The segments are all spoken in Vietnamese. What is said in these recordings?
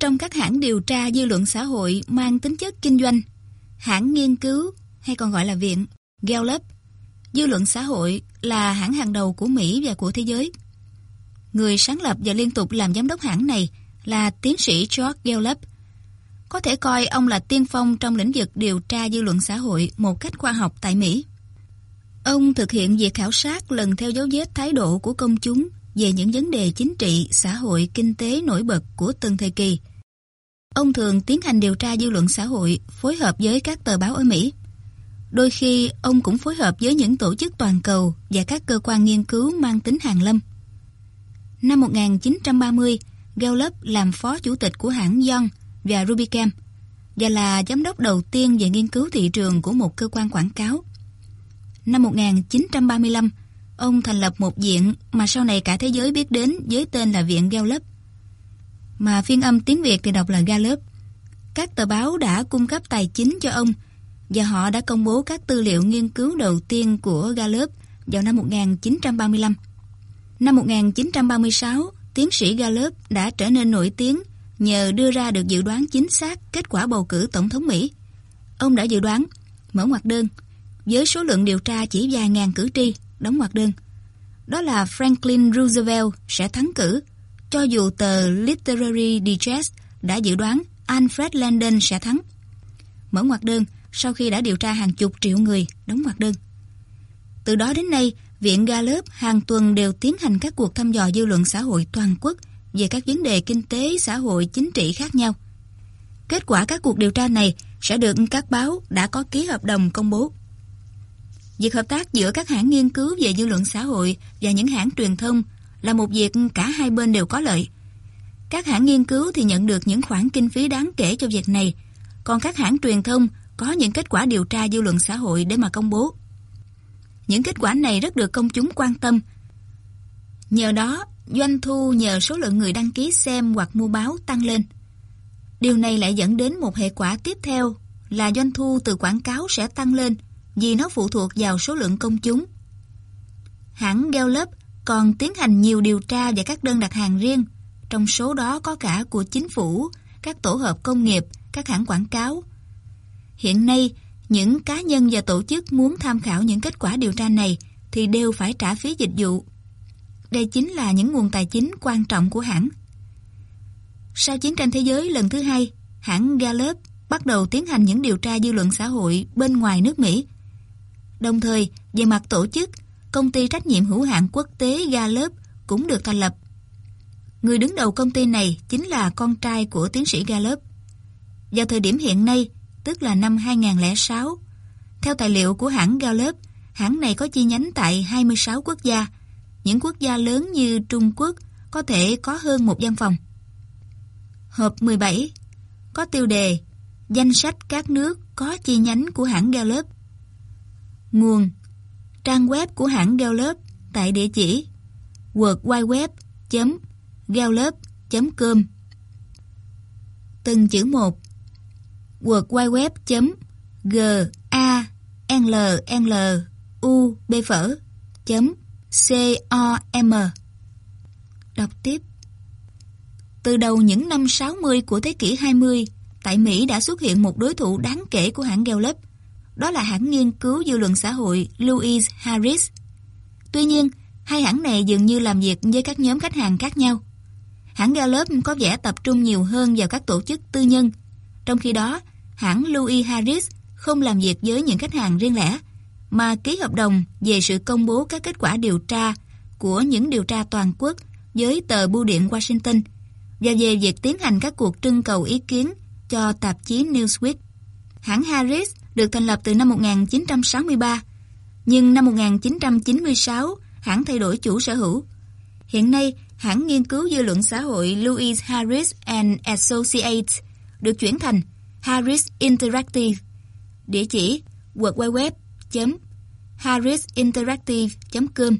Trong các hãng điều tra dư luận xã hội mang tính chất kinh doanh, hãng nghiên cứu hay còn gọi là viện Gallup, dư luận xã hội là hãng hàng đầu của Mỹ và của thế giới. Người sáng lập và liên tục làm giám đốc hãng này là tiến sĩ George Gallup. Có thể coi ông là tiên phong trong lĩnh vực điều tra dư luận xã hội một cách khoa học tại Mỹ. Ông thực hiện việc khảo sát lần theo dấu vết thái độ của công chúng về những vấn đề chính trị, xã hội, kinh tế nổi bật của từng thời kỳ. Ông thường tiến hành điều tra dư luận xã hội phối hợp với các tờ báo ở Mỹ. Đôi khi, ông cũng phối hợp với những tổ chức toàn cầu và các cơ quan nghiên cứu mang tính hàng lâm. Năm 1930, Gallup làm phó chủ tịch của hãng Young và Rubicam và là giám đốc đầu tiên về nghiên cứu thị trường của một cơ quan quảng cáo. Năm 1935, ông thành lập một viện mà sau này cả thế giới biết đến với tên là Viện Gallup. Mà phiên âm tiếng Việt thì đọc là Gallup. Các tờ báo đã cung cấp tài chính cho ông và họ đã công bố các tư liệu nghiên cứu đầu tiên của Gallup vào năm 1935. Năm 1936, tiến sĩ Gallup đã trở nên nổi tiếng nhờ đưa ra được dự đoán chính xác kết quả bầu cử tổng thống Mỹ. Ông đã dự đoán, mở ngoặc đơn, với số lượng điều tra chỉ vài ngàn cử tri, đóng ngoặc đơn. Đó là Franklin Roosevelt sẽ thắng cử, cho dù tờ Literary Digest đã dự đoán Alfred Landon sẽ thắng. Mở ngoặc đơn, sau khi đã điều tra hàng chục triệu người, đóng ngoặc đơn. Từ đó đến nay, Viện Gallup hàng tuần đều tiến hành các cuộc thăm dò dư luận xã hội toàn quốc về các vấn đề kinh tế, xã hội, chính trị khác nhau. Kết quả các cuộc điều tra này sẽ được các báo đã có ký hợp đồng công bố. Việc hợp tác giữa các hãng nghiên cứu về dư luận xã hội và những hãng truyền thông là một việc cả hai bên đều có lợi. Các hãng nghiên cứu thì nhận được những khoản kinh phí đáng kể cho việc này, còn các hãng truyền thông có những kết quả điều tra dư luận xã hội để mà công bố. Những kết quả này rất được công chúng quan tâm. Nhờ đó, doanh thu nhờ số lượng người đăng ký xem hoặc mua báo tăng lên. Điều này lại dẫn đến một hệ quả tiếp theo là doanh thu từ quảng cáo sẽ tăng lên vì nó phụ thuộc vào số lượng công chúng. Hãng Gallup còn tiến hành nhiều điều tra về các đơn đặt hàng riêng, trong số đó có cả của chính phủ, các tổ hợp công nghiệp, các hãng quảng cáo. Hiện nay, những cá nhân và tổ chức muốn tham khảo những kết quả điều tra này thì đều phải trả phí dịch vụ. Đây chính là những nguồn tài chính quan trọng của hãng. Sau chiến tranh thế giới lần thứ hai, hãng Gallup bắt đầu tiến hành những điều tra dư luận xã hội bên ngoài nước Mỹ. Đồng thời, về mặt tổ chức, công ty trách nhiệm hữu hạn quốc tế Gallup cũng được thành lập. Người đứng đầu công ty này chính là con trai của tiến sĩ Gallup. Vào thời điểm hiện nay, tức là năm 2006, theo tài liệu của hãng Gallup, hãng này có chi nhánh tại 26 quốc gia. Những quốc gia lớn như Trung Quốc có thể có hơn một văn phòng. Hộp 17 có tiêu đề Danh sách các nước có chi nhánh của hãng Gallup. Nguồn Trang web của hãng Gallup tại địa chỉ www.gallup.com. Từng chữ một www.g A L L U B phở C O M Đọc tiếp. Từ đầu những năm 60 của thế kỷ 20 tại Mỹ đã xuất hiện một đối thủ đáng kể của hãng Gallup đó là hãng nghiên cứu dư luận xã hội Louis Harris. Tuy nhiên, hai hãng này dường như làm việc với các nhóm khách hàng khác nhau. Hãng Gallup có vẻ tập trung nhiều hơn vào các tổ chức tư nhân, trong khi đó, hãng Louis Harris không làm việc với những khách hàng riêng lẻ, mà ký hợp đồng về sự công bố các kết quả điều tra của những điều tra toàn quốc với tờ bưu điện Washington và về việc tiến hành các cuộc trưng cầu ý kiến cho tạp chí Newsweek. Hãng Harris được thành lập từ năm 1963, nhưng năm 1996 hãng thay đổi chủ sở hữu. Hiện nay, hãng nghiên cứu dư luận xã hội Louis Harris and Associates được chuyển thành Harris Interactive. Địa chỉ www.harrisinteractive.com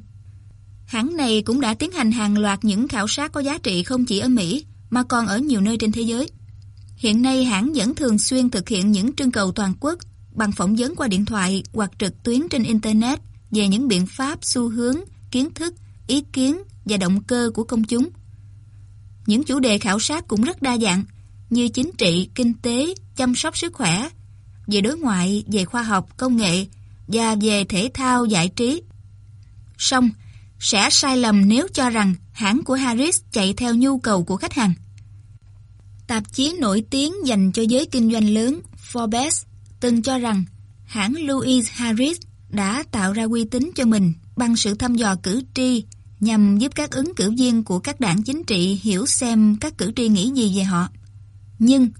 Hãng này cũng đã tiến hành hàng loạt những khảo sát có giá trị không chỉ ở Mỹ mà còn ở nhiều nơi trên thế giới. Hiện nay hãng vẫn thường xuyên thực hiện những trưng cầu toàn quốc bằng phỏng vấn qua điện thoại hoặc trực tuyến trên Internet về những biện pháp, xu hướng, kiến thức, ý kiến và động cơ của công chúng. Những chủ đề khảo sát cũng rất đa dạng, như chính trị, kinh tế, chăm sóc sức khỏe, về đối ngoại, về khoa học, công nghệ và về thể thao, giải trí. Song, sẽ sai lầm nếu cho rằng hãng của Harris chạy theo nhu cầu của khách hàng. Tạp chí nổi tiếng dành cho giới kinh doanh lớn Forbes từng cho rằng hãng Louis Harris đã tạo ra uy tín cho mình bằng sự thăm dò cử tri nhằm giúp các ứng cử viên của các đảng chính trị hiểu xem các cử tri nghĩ gì về họ. Nhưng,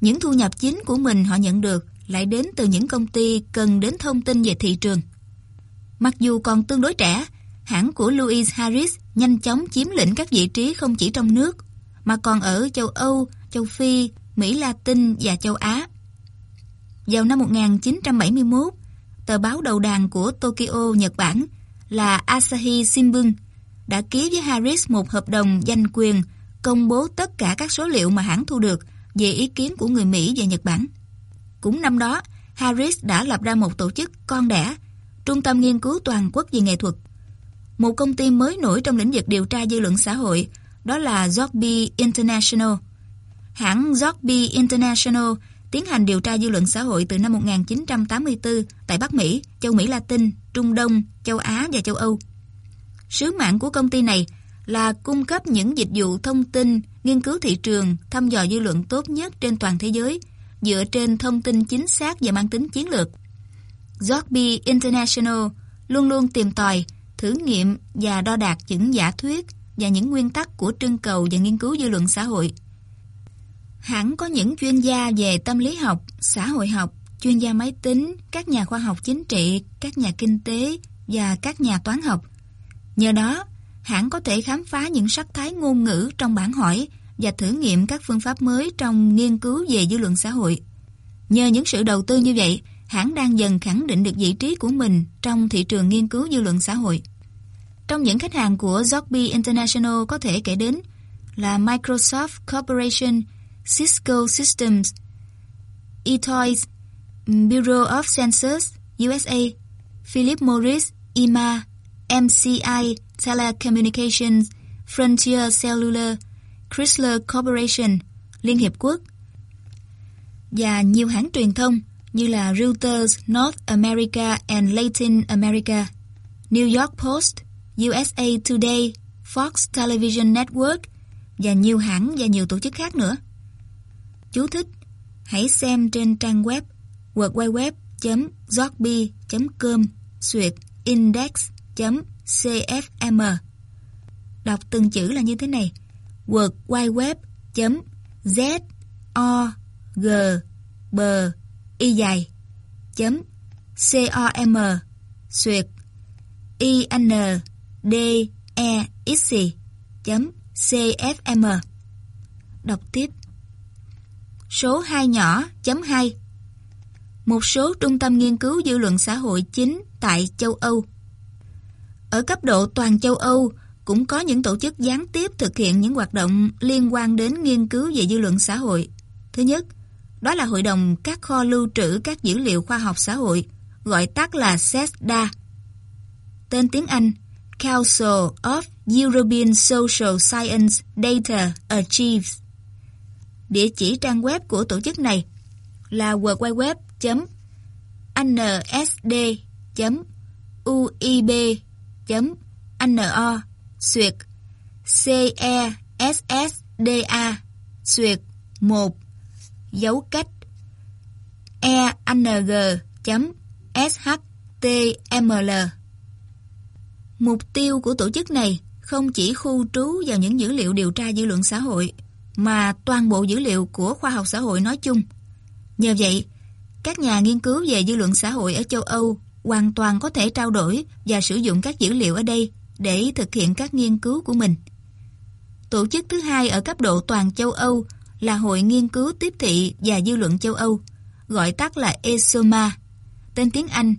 những thu nhập chính của mình họ nhận được lại đến từ những công ty cần đến thông tin về thị trường. Mặc dù còn tương đối trẻ, hãng của Louis Harris nhanh chóng chiếm lĩnh các vị trí không chỉ trong nước, mà còn ở châu Âu, châu Phi, Mỹ Latin và châu Á. Vào năm 1971, tờ báo đầu đàn của Tokyo, Nhật Bản là Asahi Shimbun đã ký với Harris một hợp đồng danh quyền công bố tất cả các số liệu mà hãng thu được về ý kiến của người Mỹ và Nhật Bản. Cũng năm đó, Harris đã lập ra một tổ chức con đẻ, Trung tâm Nghiên cứu Toàn quốc về nghệ thuật. Một công ty mới nổi trong lĩnh vực điều tra dư luận xã hội, đó là Zogby International. Hãng Zogby International tiến hành điều tra dư luận xã hội từ năm 1984 tại Bắc Mỹ, châu Mỹ Latin, Trung Đông, châu Á và châu Âu. Sứ mạng của công ty này là cung cấp những dịch vụ thông tin, nghiên cứu thị trường, thăm dò dư luận tốt nhất trên toàn thế giới, dựa trên thông tin chính xác và mang tính chiến lược. Zogby International luôn luôn tìm tòi, thử nghiệm và đo đạc những giả thuyết và những nguyên tắc của trưng cầu và nghiên cứu dư luận xã hội. Hẳn có những chuyên gia về tâm lý học, xã hội học, chuyên gia máy tính, các nhà khoa học chính trị, các nhà kinh tế và các nhà toán học. Nhờ đó, hãng có thể khám phá những sắc thái ngôn ngữ trong bản hỏi và thử nghiệm các phương pháp mới trong nghiên cứu về dư luận xã hội. Nhờ những sự đầu tư như vậy, hãng đang dần khẳng định được vị trí của mình trong thị trường nghiên cứu dư luận xã hội. Trong những khách hàng của Zogby International có thể kể đến là Microsoft Corporation, Cisco Systems, eToys, Bureau of Census, USA, Philip Morris, IMA, MCI Telecommunications, Frontier Cellular, Chrysler Corporation, Liên Hiệp Quốc và nhiều hãng truyền thông như là Reuters, North America and Latin America, New York Post, USA Today, Fox Television Network và nhiều hãng và nhiều tổ chức khác nữa. Chú thích, hãy xem trên trang web www.zorby.com suyệt index.cfm. Đọc từng chữ là như thế này. www.z O G B Y dài chấm C O M xuyệt I N D E X chấm C F M Đọc tiếp Số 2 nhỏ chấm 2 Một số trung tâm nghiên cứu dư luận xã hội chính tại châu Âu Ở cấp độ toàn châu Âu cũng có những tổ chức gián tiếp thực hiện những hoạt động liên quan đến nghiên cứu về dư luận xã hội. Thứ nhất, đó là Hội đồng các kho lưu trữ các dữ liệu khoa học xã hội, gọi tắt là CESDA. Tên tiếng Anh Council of European Social Science Data Archives. Địa chỉ trang web của tổ chức này là www.nsd.uib.no xuyệt cessda xuyệt 1 dấu cách ENG.SHTML Mục tiêu của tổ chức này không chỉ khu trú vào những dữ liệu điều tra dư luận xã hội mà toàn bộ dữ liệu của khoa học xã hội nói chung. Nhờ vậy, các nhà nghiên cứu về dư luận xã hội ở châu Âu hoàn toàn có thể trao đổi và sử dụng các dữ liệu ở đây để thực hiện các nghiên cứu của mình. Tổ chức thứ hai ở cấp độ toàn châu Âu là Hội Nghiên cứu Tiếp thị và Dư luận châu Âu, gọi tắt là ESOMA, tên tiếng Anh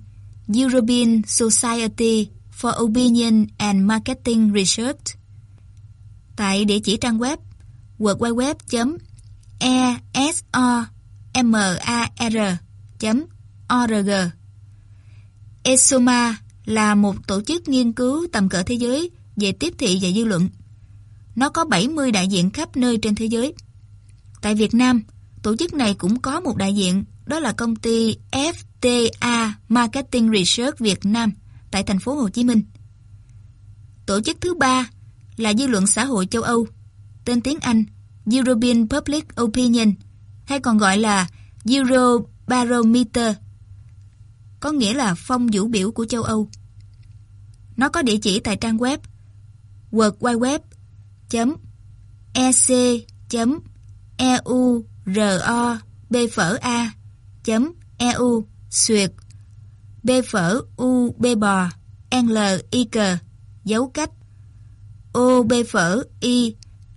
European Society for Opinion and Marketing Research. Tại địa chỉ trang web www.esomar.org ESOMA là một tổ chức nghiên cứu tầm cỡ thế giới về tiếp thị và dư luận. Nó có 70 đại diện khắp nơi trên thế giới. Tại Việt Nam, tổ chức này cũng có một đại diện, đó là công ty FTA Marketing Research Việt Nam tại thành phố Hồ Chí Minh. Tổ chức thứ ba là dư luận xã hội châu Âu, tên tiếng Anh European Public Opinion hay còn gọi là Eurobarometer, có nghĩa là phong vũ biểu của châu Âu. Nó có địa chỉ tại trang web www.ec.eurobfa.eu e ro b phở eu xuyệt b phở u b bò n l i c dấu cách o b phở i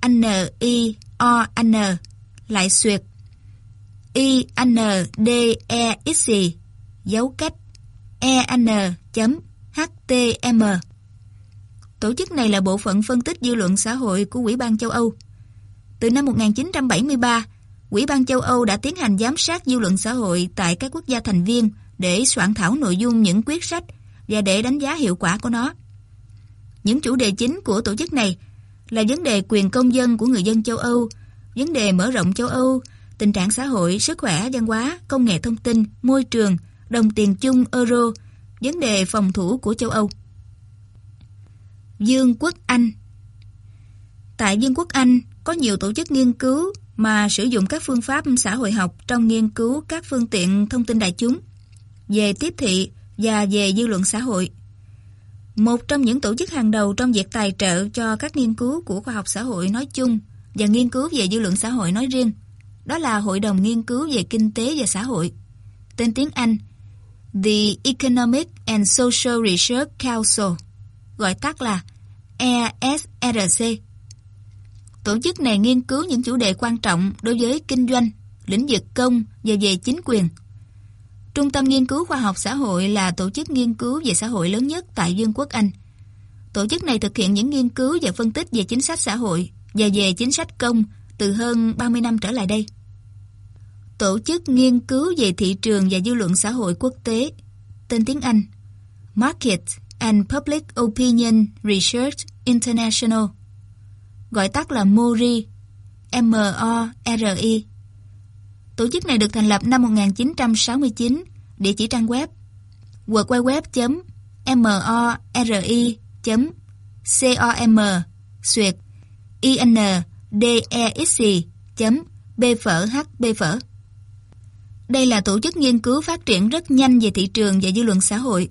n i o n lại xuyệt i n d e x dấu cách e n chấm h t m Tổ chức này là bộ phận phân tích dư luận xã hội của Ủy ban châu Âu. Từ năm 1973, Ủy ban châu Âu đã tiến hành giám sát dư luận xã hội tại các quốc gia thành viên để soạn thảo nội dung những quyết sách và để đánh giá hiệu quả của nó. Những chủ đề chính của tổ chức này là vấn đề quyền công dân của người dân châu Âu, vấn đề mở rộng châu Âu, tình trạng xã hội, sức khỏe, văn hóa, công nghệ thông tin, môi trường, đồng tiền chung euro, vấn đề phòng thủ của châu Âu. Dương quốc Anh Tại Dương quốc Anh có nhiều tổ chức nghiên cứu mà sử dụng các phương pháp xã hội học trong nghiên cứu các phương tiện thông tin đại chúng về tiếp thị và về dư luận xã hội. Một trong những tổ chức hàng đầu trong việc tài trợ cho các nghiên cứu của khoa học xã hội nói chung và nghiên cứu về dư luận xã hội nói riêng, đó là Hội đồng Nghiên cứu về Kinh tế và Xã hội, tên tiếng Anh The Economic and Social Research Council, gọi tắt là ESRC. Tổ chức này nghiên cứu những chủ đề quan trọng đối với kinh doanh, lĩnh vực công và về chính quyền. Trung tâm Nghiên cứu Khoa học Xã hội là tổ chức nghiên cứu về xã hội lớn nhất tại Vương quốc Anh. Tổ chức này thực hiện những nghiên cứu và phân tích về chính sách xã hội và về chính sách công từ hơn 30 năm trở lại đây. Tổ chức nghiên cứu về thị trường và dư luận xã hội quốc tế, tên tiếng Anh, Market and Public Opinion Research International, gọi tắt là MORI, M-O-R-I. Tổ chức này được thành lập năm 1969, địa chỉ trang web www.mori.com xuyệt indexc.bphb. Đây là tổ chức nghiên cứu phát triển rất nhanh về thị trường và dư luận xã hội.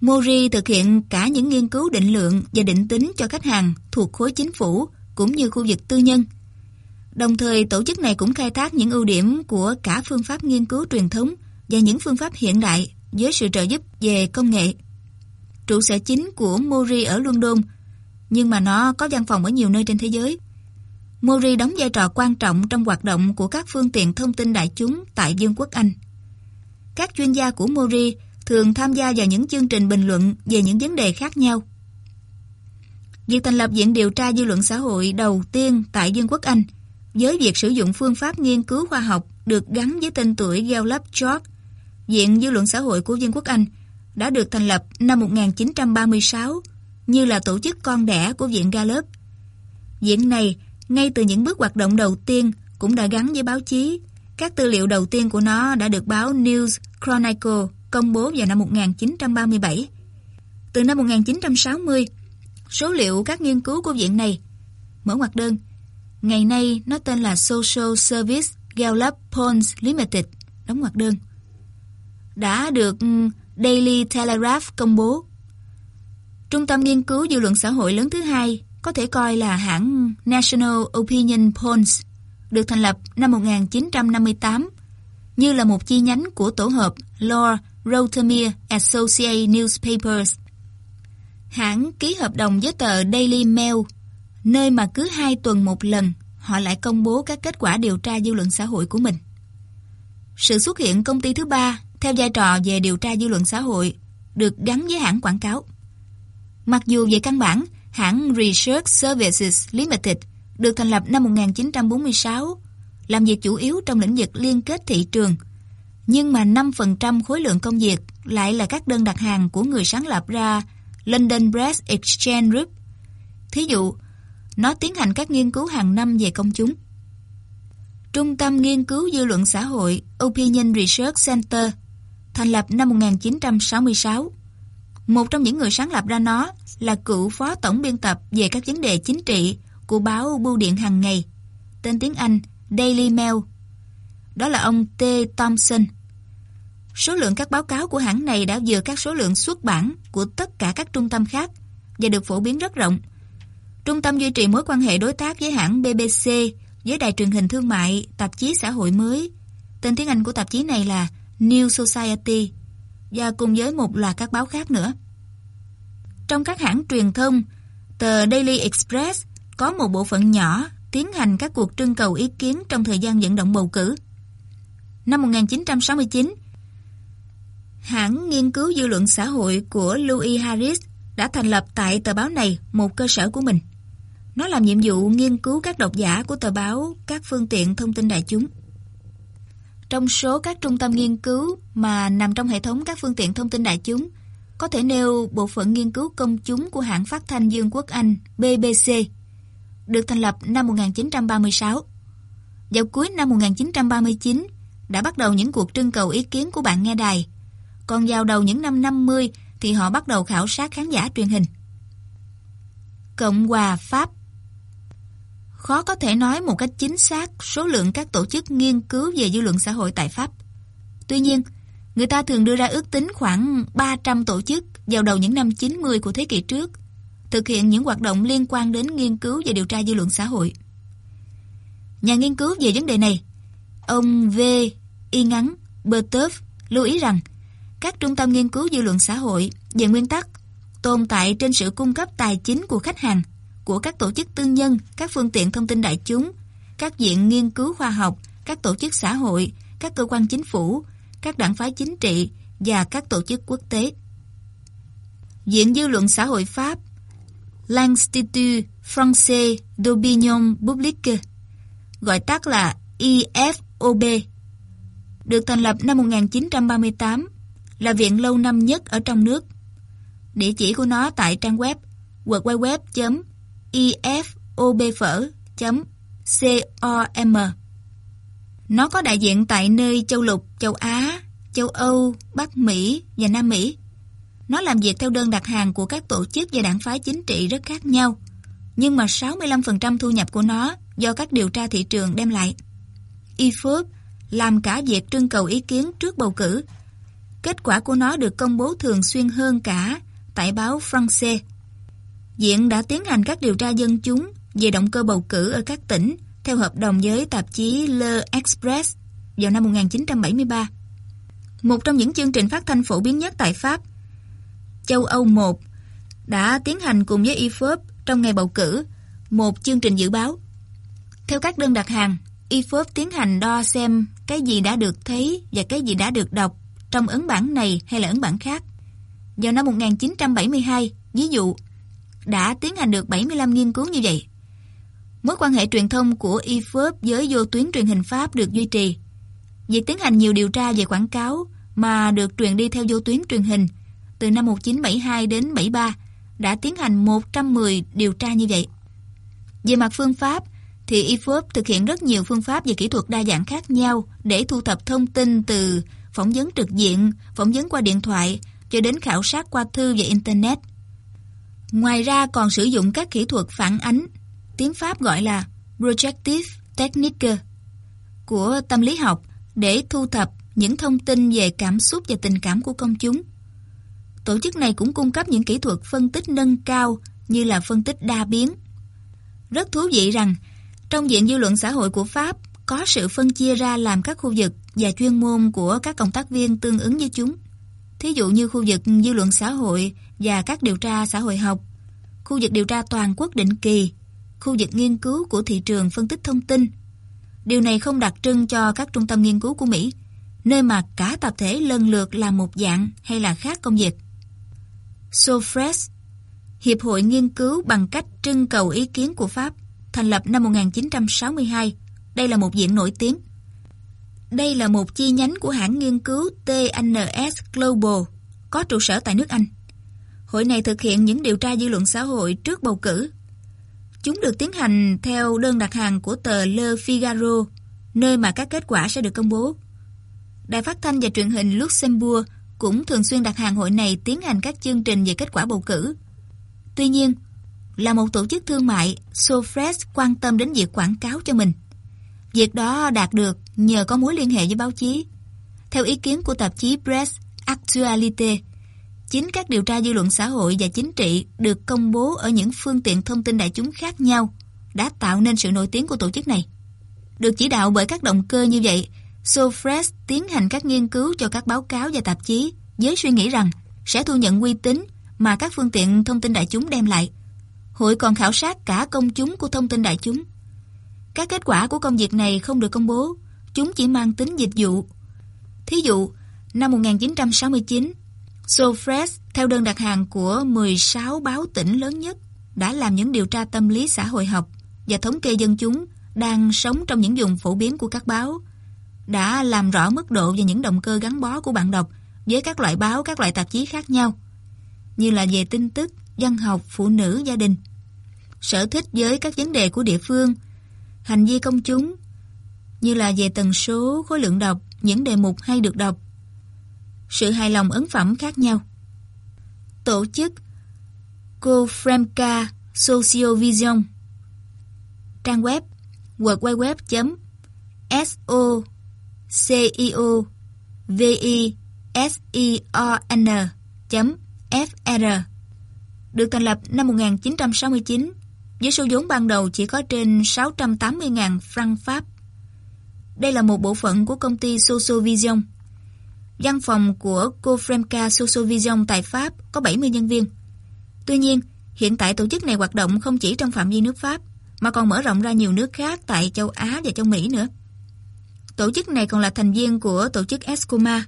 Mori thực hiện cả những nghiên cứu định lượng và định tính cho khách hàng thuộc khối chính phủ cũng như khu vực tư nhân. Đồng thời tổ chức này cũng khai thác những ưu điểm của cả phương pháp nghiên cứu truyền thống và những phương pháp hiện đại với sự trợ giúp về công nghệ. Trụ sở chính của Mori ở London, nhưng mà nó có văn phòng ở nhiều nơi trên thế giới. Mori đóng vai trò quan trọng trong hoạt động của các phương tiện thông tin đại chúng tại Vương quốc Anh. Các chuyên gia của Mori thường tham gia vào những chương trình bình luận về những vấn đề khác nhau. Việc thành lập Viện Điều tra Dư luận xã hội đầu tiên tại Vương quốc Anh với việc sử dụng phương pháp nghiên cứu khoa học được gắn với tên tuổi Gallup George, Viện Dư luận xã hội của Vương quốc Anh đã được thành lập năm 1936 như là tổ chức con đẻ của Viện Gallup. Viện này, ngay từ những bước hoạt động đầu tiên, cũng đã gắn với báo chí. Các tư liệu đầu tiên của nó đã được báo News Chronicle công bố vào năm 1937. Từ năm 1960, số liệu các nghiên cứu của viện này mở ngoặc đơn. Ngày nay nó tên là Social Service Gallup Polls Limited, đóng ngoặc đơn. Đã được ừ, Daily Telegraph công bố. Trung tâm nghiên cứu dư luận xã hội lớn thứ hai có thể coi là hãng National Opinion Polls, được thành lập năm 1958 như là một chi nhánh của tổ hợp Lord Rothermere Associated Newspapers. Hãng ký hợp đồng với tờ Daily Mail, nơi mà cứ hai tuần một lần họ lại công bố các kết quả điều tra dư luận xã hội của mình. Sự xuất hiện công ty thứ ba theo vai trò về điều tra dư luận xã hội được gắn với hãng quảng cáo. Mặc dù về căn bản, hãng Research Services Limited được thành lập năm 1946, làm việc chủ yếu trong lĩnh vực liên kết thị trường, nhưng mà 5% khối lượng công việc lại là các đơn đặt hàng của người sáng lập ra London Press Exchange Group. Thí dụ, nó tiến hành các nghiên cứu hàng năm về công chúng. Trung tâm Nghiên cứu Dư luận xã hội Opinion Research Center thành lập năm 1966. Một trong những người sáng lập ra nó là cựu phó tổng biên tập về các vấn đề chính trị của báo Bưu điện hàng ngày, tên tiếng Anh Daily Mail. Đó là ông T. Thompson. Số lượng các báo cáo của hãng này đã vượt các số lượng xuất bản của tất cả các trung tâm khác và được phổ biến rất rộng. Trung tâm duy trì mối quan hệ đối tác với hãng BBC, với đài truyền hình thương mại, tạp chí xã hội mới. Tên tiếng Anh của tạp chí này là New Society và cùng với một loạt các báo khác nữa. Trong các hãng truyền thông, tờ Daily Express có một bộ phận nhỏ tiến hành các cuộc trưng cầu ý kiến trong thời gian vận động bầu cử. Năm 1969, hãng nghiên cứu dư luận xã hội của Louis Harris đã thành lập tại tờ báo này một cơ sở của mình. Nó làm nhiệm vụ nghiên cứu các độc giả của tờ báo, các phương tiện thông tin đại chúng. Trong số các trung tâm nghiên cứu mà nằm trong hệ thống các phương tiện thông tin đại chúng, có thể nêu bộ phận nghiên cứu công chúng của hãng phát thanh Dương quốc Anh BBC, được thành lập năm 1936. Vào cuối năm 1939, đã bắt đầu những cuộc trưng cầu ý kiến của bạn nghe đài. Còn vào đầu những năm 50 thì họ bắt đầu khảo sát khán giả truyền hình. Cộng hòa Pháp Khó có thể nói một cách chính xác số lượng các tổ chức nghiên cứu về dư luận xã hội tại Pháp. Tuy nhiên, người ta thường đưa ra ước tính khoảng 300 tổ chức vào đầu những năm 90 của thế kỷ trước, thực hiện những hoạt động liên quan đến nghiên cứu và điều tra dư luận xã hội. Nhà nghiên cứu về vấn đề này, ông V. Y ngắn Bertov lưu ý rằng các trung tâm nghiên cứu dư luận xã hội về nguyên tắc tồn tại trên sự cung cấp tài chính của khách hàng của các tổ chức tư nhân, các phương tiện thông tin đại chúng, các viện nghiên cứu khoa học, các tổ chức xã hội, các cơ quan chính phủ, các đảng phái chính trị và các tổ chức quốc tế. Viện Dư luận xã hội Pháp L'Institut Français d'Opinion Publique gọi tắt là IFOB được thành lập năm 1938 là viện lâu năm nhất ở trong nước. Địa chỉ của nó tại trang web www ifobphở.com. Nó có đại diện tại nơi châu lục, châu Á, châu Âu, Bắc Mỹ và Nam Mỹ. Nó làm việc theo đơn đặt hàng của các tổ chức và đảng phái chính trị rất khác nhau, nhưng mà 65% thu nhập của nó do các điều tra thị trường đem lại. IFOP làm cả việc trưng cầu ý kiến trước bầu cử. Kết quả của nó được công bố thường xuyên hơn cả tại báo France Diện đã tiến hành các điều tra dân chúng về động cơ bầu cử ở các tỉnh theo hợp đồng với tạp chí Le Express vào năm 1973. Một trong những chương trình phát thanh phổ biến nhất tại Pháp, châu Âu 1, đã tiến hành cùng với IFOP trong ngày bầu cử một chương trình dự báo. Theo các đơn đặt hàng, IFOP tiến hành đo xem cái gì đã được thấy và cái gì đã được đọc trong ấn bản này hay là ấn bản khác. Vào năm 1972, ví dụ, đã tiến hành được 75 nghiên cứu như vậy. Mối quan hệ truyền thông của IFOP với vô tuyến truyền hình Pháp được duy trì. Việc tiến hành nhiều điều tra về quảng cáo mà được truyền đi theo vô tuyến truyền hình từ năm 1972 đến 73 đã tiến hành 110 điều tra như vậy. Về mặt phương pháp, thì IFOP thực hiện rất nhiều phương pháp về kỹ thuật đa dạng khác nhau để thu thập thông tin từ phỏng vấn trực diện, phỏng vấn qua điện thoại cho đến khảo sát qua thư và Internet. Ngoài ra còn sử dụng các kỹ thuật phản ánh, tiếng Pháp gọi là projective technique của tâm lý học để thu thập những thông tin về cảm xúc và tình cảm của công chúng. Tổ chức này cũng cung cấp những kỹ thuật phân tích nâng cao như là phân tích đa biến. Rất thú vị rằng, trong diện dư luận xã hội của Pháp có sự phân chia ra làm các khu vực và chuyên môn của các công tác viên tương ứng với chúng. Thí dụ như khu vực dư luận xã hội và các điều tra xã hội học, khu vực điều tra toàn quốc định kỳ, khu vực nghiên cứu của thị trường phân tích thông tin. Điều này không đặc trưng cho các trung tâm nghiên cứu của Mỹ, nơi mà cả tập thể lần lượt làm một dạng hay là khác công việc. Sofres, Hiệp hội nghiên cứu bằng cách trưng cầu ý kiến của Pháp, thành lập năm 1962. Đây là một viện nổi tiếng. Đây là một chi nhánh của hãng nghiên cứu TNS Global, có trụ sở tại nước Anh. Hội này thực hiện những điều tra dư luận xã hội trước bầu cử. Chúng được tiến hành theo đơn đặt hàng của tờ Le Figaro nơi mà các kết quả sẽ được công bố. Đài phát thanh và truyền hình Luxembourg cũng thường xuyên đặt hàng hội này tiến hành các chương trình về kết quả bầu cử. Tuy nhiên, là một tổ chức thương mại, Sofres quan tâm đến việc quảng cáo cho mình. Việc đó đạt được nhờ có mối liên hệ với báo chí. Theo ý kiến của tạp chí Press Actualité, chính các điều tra dư luận xã hội và chính trị được công bố ở những phương tiện thông tin đại chúng khác nhau đã tạo nên sự nổi tiếng của tổ chức này. Được chỉ đạo bởi các động cơ như vậy, Sofres tiến hành các nghiên cứu cho các báo cáo và tạp chí với suy nghĩ rằng sẽ thu nhận uy tín mà các phương tiện thông tin đại chúng đem lại. Hội còn khảo sát cả công chúng của thông tin đại chúng. Các kết quả của công việc này không được công bố, chúng chỉ mang tính dịch vụ. Thí dụ, năm 1969, Sofres theo đơn đặt hàng của 16 báo tỉnh lớn nhất đã làm những điều tra tâm lý xã hội học và thống kê dân chúng đang sống trong những vùng phổ biến của các báo, đã làm rõ mức độ và những động cơ gắn bó của bạn đọc với các loại báo, các loại tạp chí khác nhau, như là về tin tức, văn học, phụ nữ, gia đình, sở thích với các vấn đề của địa phương, hành vi công chúng, như là về tần số, khối lượng đọc, những đề mục hay được đọc, sự hài lòng ấn phẩm khác nhau. Tổ chức Cofremca Sociovision Trang web www soceovision fr được thành lập năm 1969 với số vốn ban đầu chỉ có trên 680.000 franc Pháp. Đây là một bộ phận của công ty Sosovision. Văn phòng của Cofremca Sosovision tại Pháp có 70 nhân viên. Tuy nhiên, hiện tại tổ chức này hoạt động không chỉ trong phạm vi nước Pháp, mà còn mở rộng ra nhiều nước khác tại châu Á và châu Mỹ nữa. Tổ chức này còn là thành viên của tổ chức Escoma.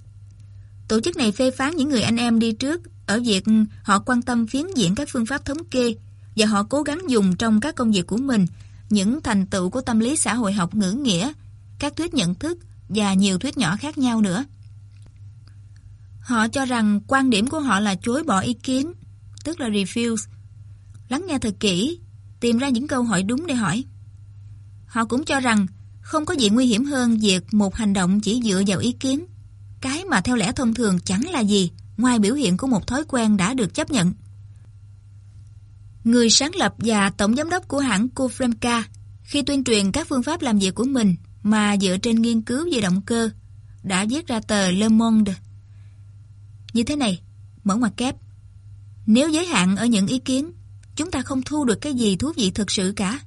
Tổ chức này phê phán những người anh em đi trước ở việc họ quan tâm phiến diện các phương pháp thống kê và họ cố gắng dùng trong các công việc của mình những thành tựu của tâm lý xã hội học ngữ nghĩa, các thuyết nhận thức và nhiều thuyết nhỏ khác nhau nữa. Họ cho rằng quan điểm của họ là chối bỏ ý kiến, tức là refuse. Lắng nghe thật kỹ, tìm ra những câu hỏi đúng để hỏi. Họ cũng cho rằng không có gì nguy hiểm hơn việc một hành động chỉ dựa vào ý kiến. Cái mà theo lẽ thông thường chẳng là gì ngoài biểu hiện của một thói quen đã được chấp nhận. Người sáng lập và tổng giám đốc của hãng Kofremka khi tuyên truyền các phương pháp làm việc của mình mà dựa trên nghiên cứu về động cơ đã viết ra tờ Le Monde. Như thế này, mở ngoặc kép. Nếu giới hạn ở những ý kiến, chúng ta không thu được cái gì thú vị thực sự cả.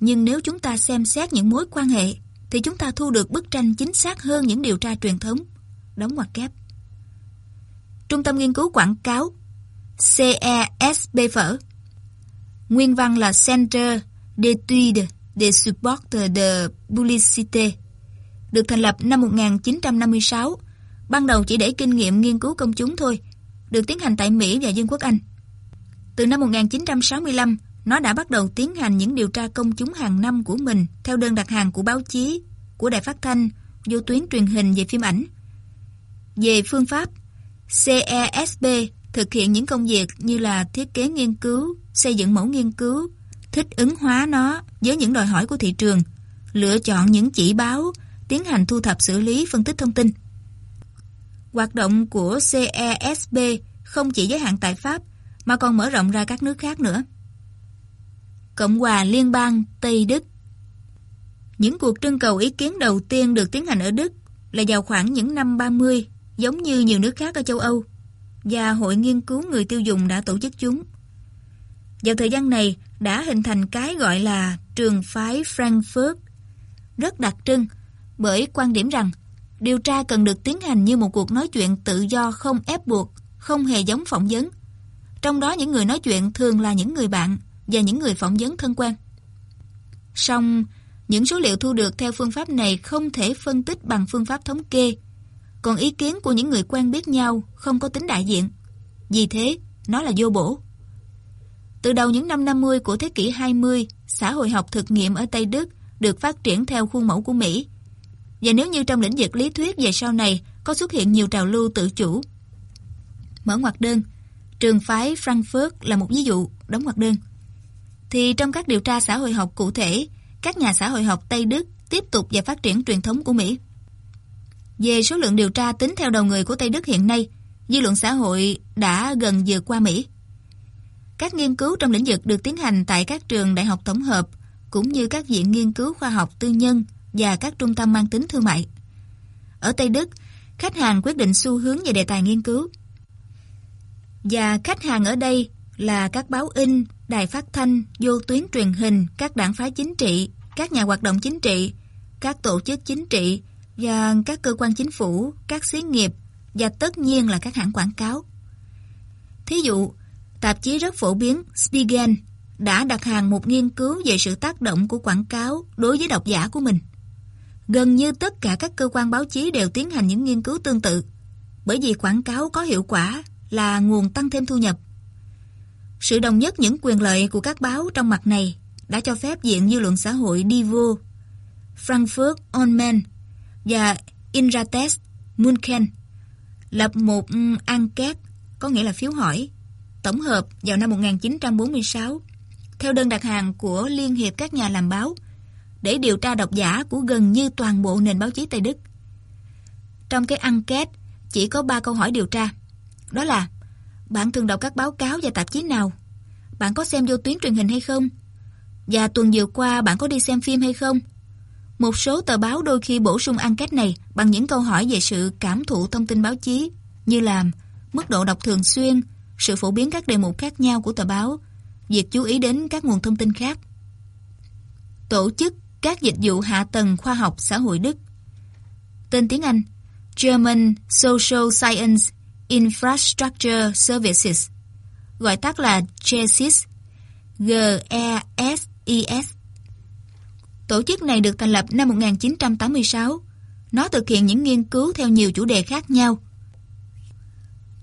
Nhưng nếu chúng ta xem xét những mối quan hệ, thì chúng ta thu được bức tranh chính xác hơn những điều tra truyền thống. Đóng ngoặc kép. Trung tâm Nghiên cứu Quảng cáo CESB Phở Nguyên văn là Center d'études de support de publicité được thành lập năm 1956 ban đầu chỉ để kinh nghiệm nghiên cứu công chúng thôi được tiến hành tại Mỹ và Vương quốc Anh từ năm 1965 nó đã bắt đầu tiến hành những điều tra công chúng hàng năm của mình theo đơn đặt hàng của báo chí, của đài phát thanh, vô tuyến truyền hình về phim ảnh. Về phương pháp, CESB thực hiện những công việc như là thiết kế nghiên cứu, xây dựng mẫu nghiên cứu, thích ứng hóa nó với những đòi hỏi của thị trường, lựa chọn những chỉ báo, tiến hành thu thập xử lý phân tích thông tin. Hoạt động của CESB không chỉ giới hạn tại Pháp mà còn mở rộng ra các nước khác nữa. Cộng hòa Liên bang Tây Đức Những cuộc trưng cầu ý kiến đầu tiên được tiến hành ở Đức là vào khoảng những năm 30, giống như nhiều nước khác ở châu Âu, và Hội Nghiên cứu Người tiêu dùng đã tổ chức chúng. Vào thời gian này đã hình thành cái gọi là trường phái Frankfurt, rất đặc trưng bởi quan điểm rằng điều tra cần được tiến hành như một cuộc nói chuyện tự do không ép buộc, không hề giống phỏng vấn. Trong đó những người nói chuyện thường là những người bạn, và những người phỏng vấn thân quen. Song, những số liệu thu được theo phương pháp này không thể phân tích bằng phương pháp thống kê, còn ý kiến của những người quen biết nhau không có tính đại diện. Vì thế, nó là vô bổ. Từ đầu những năm 50 của thế kỷ 20, xã hội học thực nghiệm ở Tây Đức được phát triển theo khuôn mẫu của Mỹ. Và nếu như trong lĩnh vực lý thuyết về sau này có xuất hiện nhiều trào lưu tự chủ. Mở ngoặc đơn, trường phái Frankfurt là một ví dụ, đóng ngoặc đơn thì trong các điều tra xã hội học cụ thể, các nhà xã hội học Tây Đức tiếp tục và phát triển truyền thống của Mỹ. Về số lượng điều tra tính theo đầu người của Tây Đức hiện nay, dư luận xã hội đã gần vượt qua Mỹ. Các nghiên cứu trong lĩnh vực được tiến hành tại các trường đại học tổng hợp cũng như các viện nghiên cứu khoa học tư nhân và các trung tâm mang tính thương mại. Ở Tây Đức, khách hàng quyết định xu hướng về đề tài nghiên cứu. Và khách hàng ở đây là các báo in, đài phát thanh, vô tuyến truyền hình, các đảng phái chính trị, các nhà hoạt động chính trị, các tổ chức chính trị và các cơ quan chính phủ, các xí nghiệp và tất nhiên là các hãng quảng cáo. Thí dụ, tạp chí rất phổ biến Spiegel đã đặt hàng một nghiên cứu về sự tác động của quảng cáo đối với độc giả của mình. Gần như tất cả các cơ quan báo chí đều tiến hành những nghiên cứu tương tự, bởi vì quảng cáo có hiệu quả là nguồn tăng thêm thu nhập. Sự đồng nhất những quyền lợi của các báo trong mặt này đã cho phép Viện Dư luận xã hội Divo, Frankfurt Allgemeine và Inratest Munchen lập một ừ, anket, có nghĩa là phiếu hỏi, tổng hợp vào năm 1946 theo đơn đặt hàng của Liên hiệp các nhà làm báo để điều tra độc giả của gần như toàn bộ nền báo chí Tây Đức. Trong cái enquête chỉ có 3 câu hỏi điều tra. Đó là bạn thường đọc các báo cáo và tạp chí nào? Bạn có xem vô tuyến truyền hình hay không? Và tuần vừa qua bạn có đi xem phim hay không? Một số tờ báo đôi khi bổ sung enquête này bằng những câu hỏi về sự cảm thụ thông tin báo chí như là mức độ đọc thường xuyên, sự phổ biến các đề mục khác nhau của tờ báo, việc chú ý đến các nguồn thông tin khác. Tổ chức các dịch vụ hạ tầng khoa học xã hội Đức. Tên tiếng Anh German Social Science Infrastructure Services, gọi tắt là GESIS, G-E-S-I-S. Tổ chức này được thành lập năm 1986. Nó thực hiện những nghiên cứu theo nhiều chủ đề khác nhau.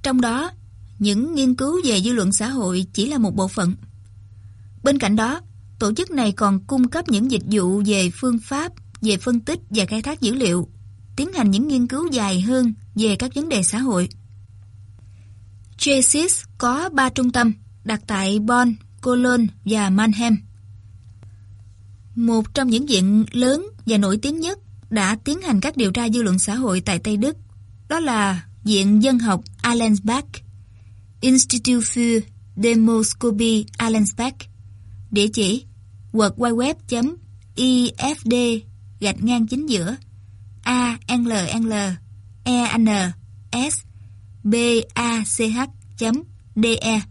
Trong đó, những nghiên cứu về dư luận xã hội chỉ là một bộ phận. Bên cạnh đó, tổ chức này còn cung cấp những dịch vụ về phương pháp, về phân tích và khai thác dữ liệu, tiến hành những nghiên cứu dài hơn về các vấn đề xã hội. jesus có 3 trung tâm đặt tại Bonn, Cologne và Mannheim. Một trong những viện lớn và nổi tiếng nhất đã tiến hành các điều tra dư luận xã hội tại Tây Đức, đó là Viện Dân học Allensbach, Institut für Demoskopie Allensbach, địa chỉ www.ifd gạch ngang chính giữa a l n l e n s b a c h d e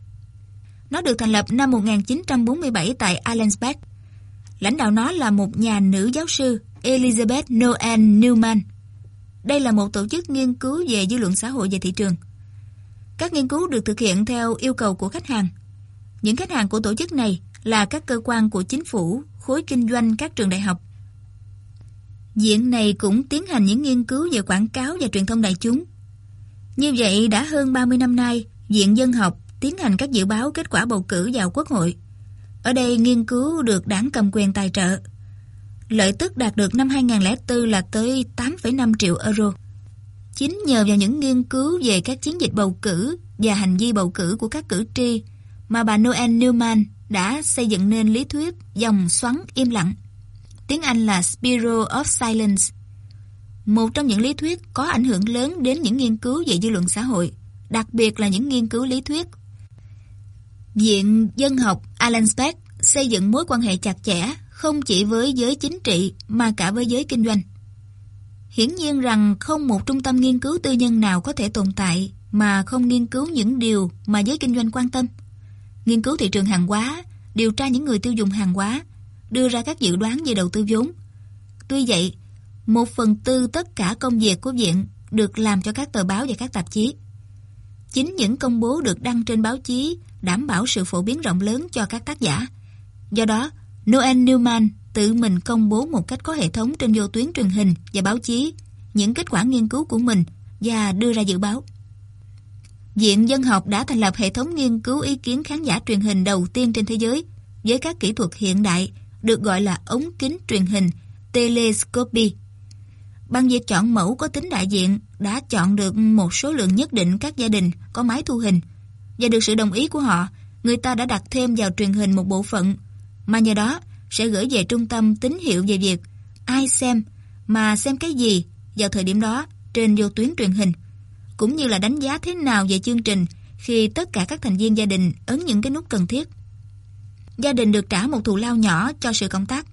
nó được thành lập năm 1947 tại Allensbach. Lãnh đạo nó là một nhà nữ giáo sư Elizabeth Noel Newman. Đây là một tổ chức nghiên cứu về dư luận xã hội và thị trường. Các nghiên cứu được thực hiện theo yêu cầu của khách hàng. Những khách hàng của tổ chức này là các cơ quan của chính phủ, khối kinh doanh các trường đại học. diện này cũng tiến hành những nghiên cứu về quảng cáo và truyền thông đại chúng. Như vậy đã hơn 30 năm nay, Viện Dân học tiến hành các dự báo kết quả bầu cử vào Quốc hội. Ở đây nghiên cứu được đảng cầm quyền tài trợ. Lợi tức đạt được năm 2004 là tới 8,5 triệu euro. Chính nhờ vào những nghiên cứu về các chiến dịch bầu cử và hành vi bầu cử của các cử tri mà bà Noel Newman đã xây dựng nên lý thuyết dòng xoắn im lặng. Tiếng Anh là Spiral of Silence. Một trong những lý thuyết có ảnh hưởng lớn đến những nghiên cứu về dư luận xã hội, đặc biệt là những nghiên cứu lý thuyết. Viện Dân học Alan Speck xây dựng mối quan hệ chặt chẽ không chỉ với giới chính trị mà cả với giới kinh doanh. Hiển nhiên rằng không một trung tâm nghiên cứu tư nhân nào có thể tồn tại mà không nghiên cứu những điều mà giới kinh doanh quan tâm nghiên cứu thị trường hàng hóa, điều tra những người tiêu dùng hàng hóa, đưa ra các dự đoán về đầu tư vốn. Tuy vậy, một phần tư tất cả công việc của viện được làm cho các tờ báo và các tạp chí. Chính những công bố được đăng trên báo chí đảm bảo sự phổ biến rộng lớn cho các tác giả. Do đó, Noel Newman tự mình công bố một cách có hệ thống trên vô tuyến truyền hình và báo chí những kết quả nghiên cứu của mình và đưa ra dự báo. Viện Dân học đã thành lập hệ thống nghiên cứu ý kiến khán giả truyền hình đầu tiên trên thế giới với các kỹ thuật hiện đại được gọi là ống kính truyền hình telescopy. Bằng việc chọn mẫu có tính đại diện đã chọn được một số lượng nhất định các gia đình có máy thu hình và được sự đồng ý của họ, người ta đã đặt thêm vào truyền hình một bộ phận mà nhờ đó sẽ gửi về trung tâm tín hiệu về việc ai xem, mà xem cái gì vào thời điểm đó trên vô tuyến truyền hình, cũng như là đánh giá thế nào về chương trình khi tất cả các thành viên gia đình ấn những cái nút cần thiết. Gia đình được trả một thù lao nhỏ cho sự công tác.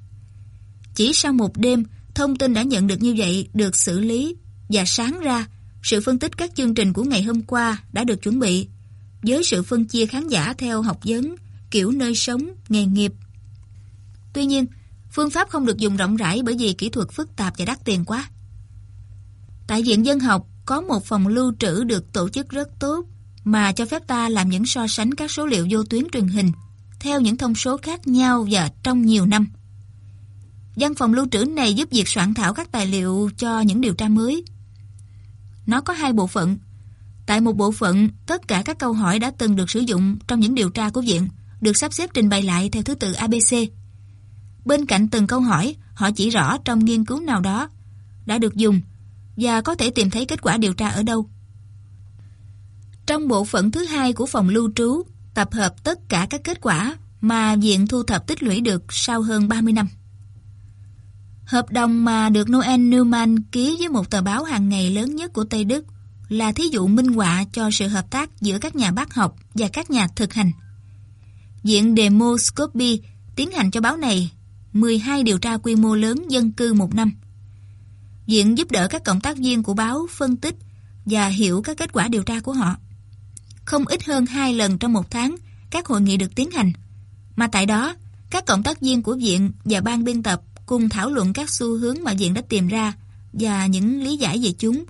Chỉ sau một đêm, thông tin đã nhận được như vậy được xử lý và sáng ra, sự phân tích các chương trình của ngày hôm qua đã được chuẩn bị với sự phân chia khán giả theo học vấn, kiểu nơi sống, nghề nghiệp. Tuy nhiên, phương pháp không được dùng rộng rãi bởi vì kỹ thuật phức tạp và đắt tiền quá. Tại Viện Dân học có một phòng lưu trữ được tổ chức rất tốt mà cho phép ta làm những so sánh các số liệu vô tuyến truyền hình theo những thông số khác nhau và trong nhiều năm. Văn phòng lưu trữ này giúp việc soạn thảo các tài liệu cho những điều tra mới. Nó có hai bộ phận. Tại một bộ phận, tất cả các câu hỏi đã từng được sử dụng trong những điều tra của viện được sắp xếp trình bày lại theo thứ tự ABC. Bên cạnh từng câu hỏi, họ chỉ rõ trong nghiên cứu nào đó đã được dùng và có thể tìm thấy kết quả điều tra ở đâu. Trong bộ phận thứ hai của phòng lưu trú, tập hợp tất cả các kết quả mà viện thu thập tích lũy được sau hơn 30 năm. Hợp đồng mà được Noel Newman ký với một tờ báo hàng ngày lớn nhất của Tây Đức là thí dụ minh họa cho sự hợp tác giữa các nhà bác học và các nhà thực hành. Viện Demoscopy tiến hành cho báo này 12 điều tra quy mô lớn dân cư một năm. Viện giúp đỡ các cộng tác viên của báo phân tích và hiểu các kết quả điều tra của họ. Không ít hơn 2 lần trong một tháng, các hội nghị được tiến hành. Mà tại đó, các cộng tác viên của viện và ban biên tập cùng thảo luận các xu hướng mà viện đã tìm ra và những lý giải về chúng.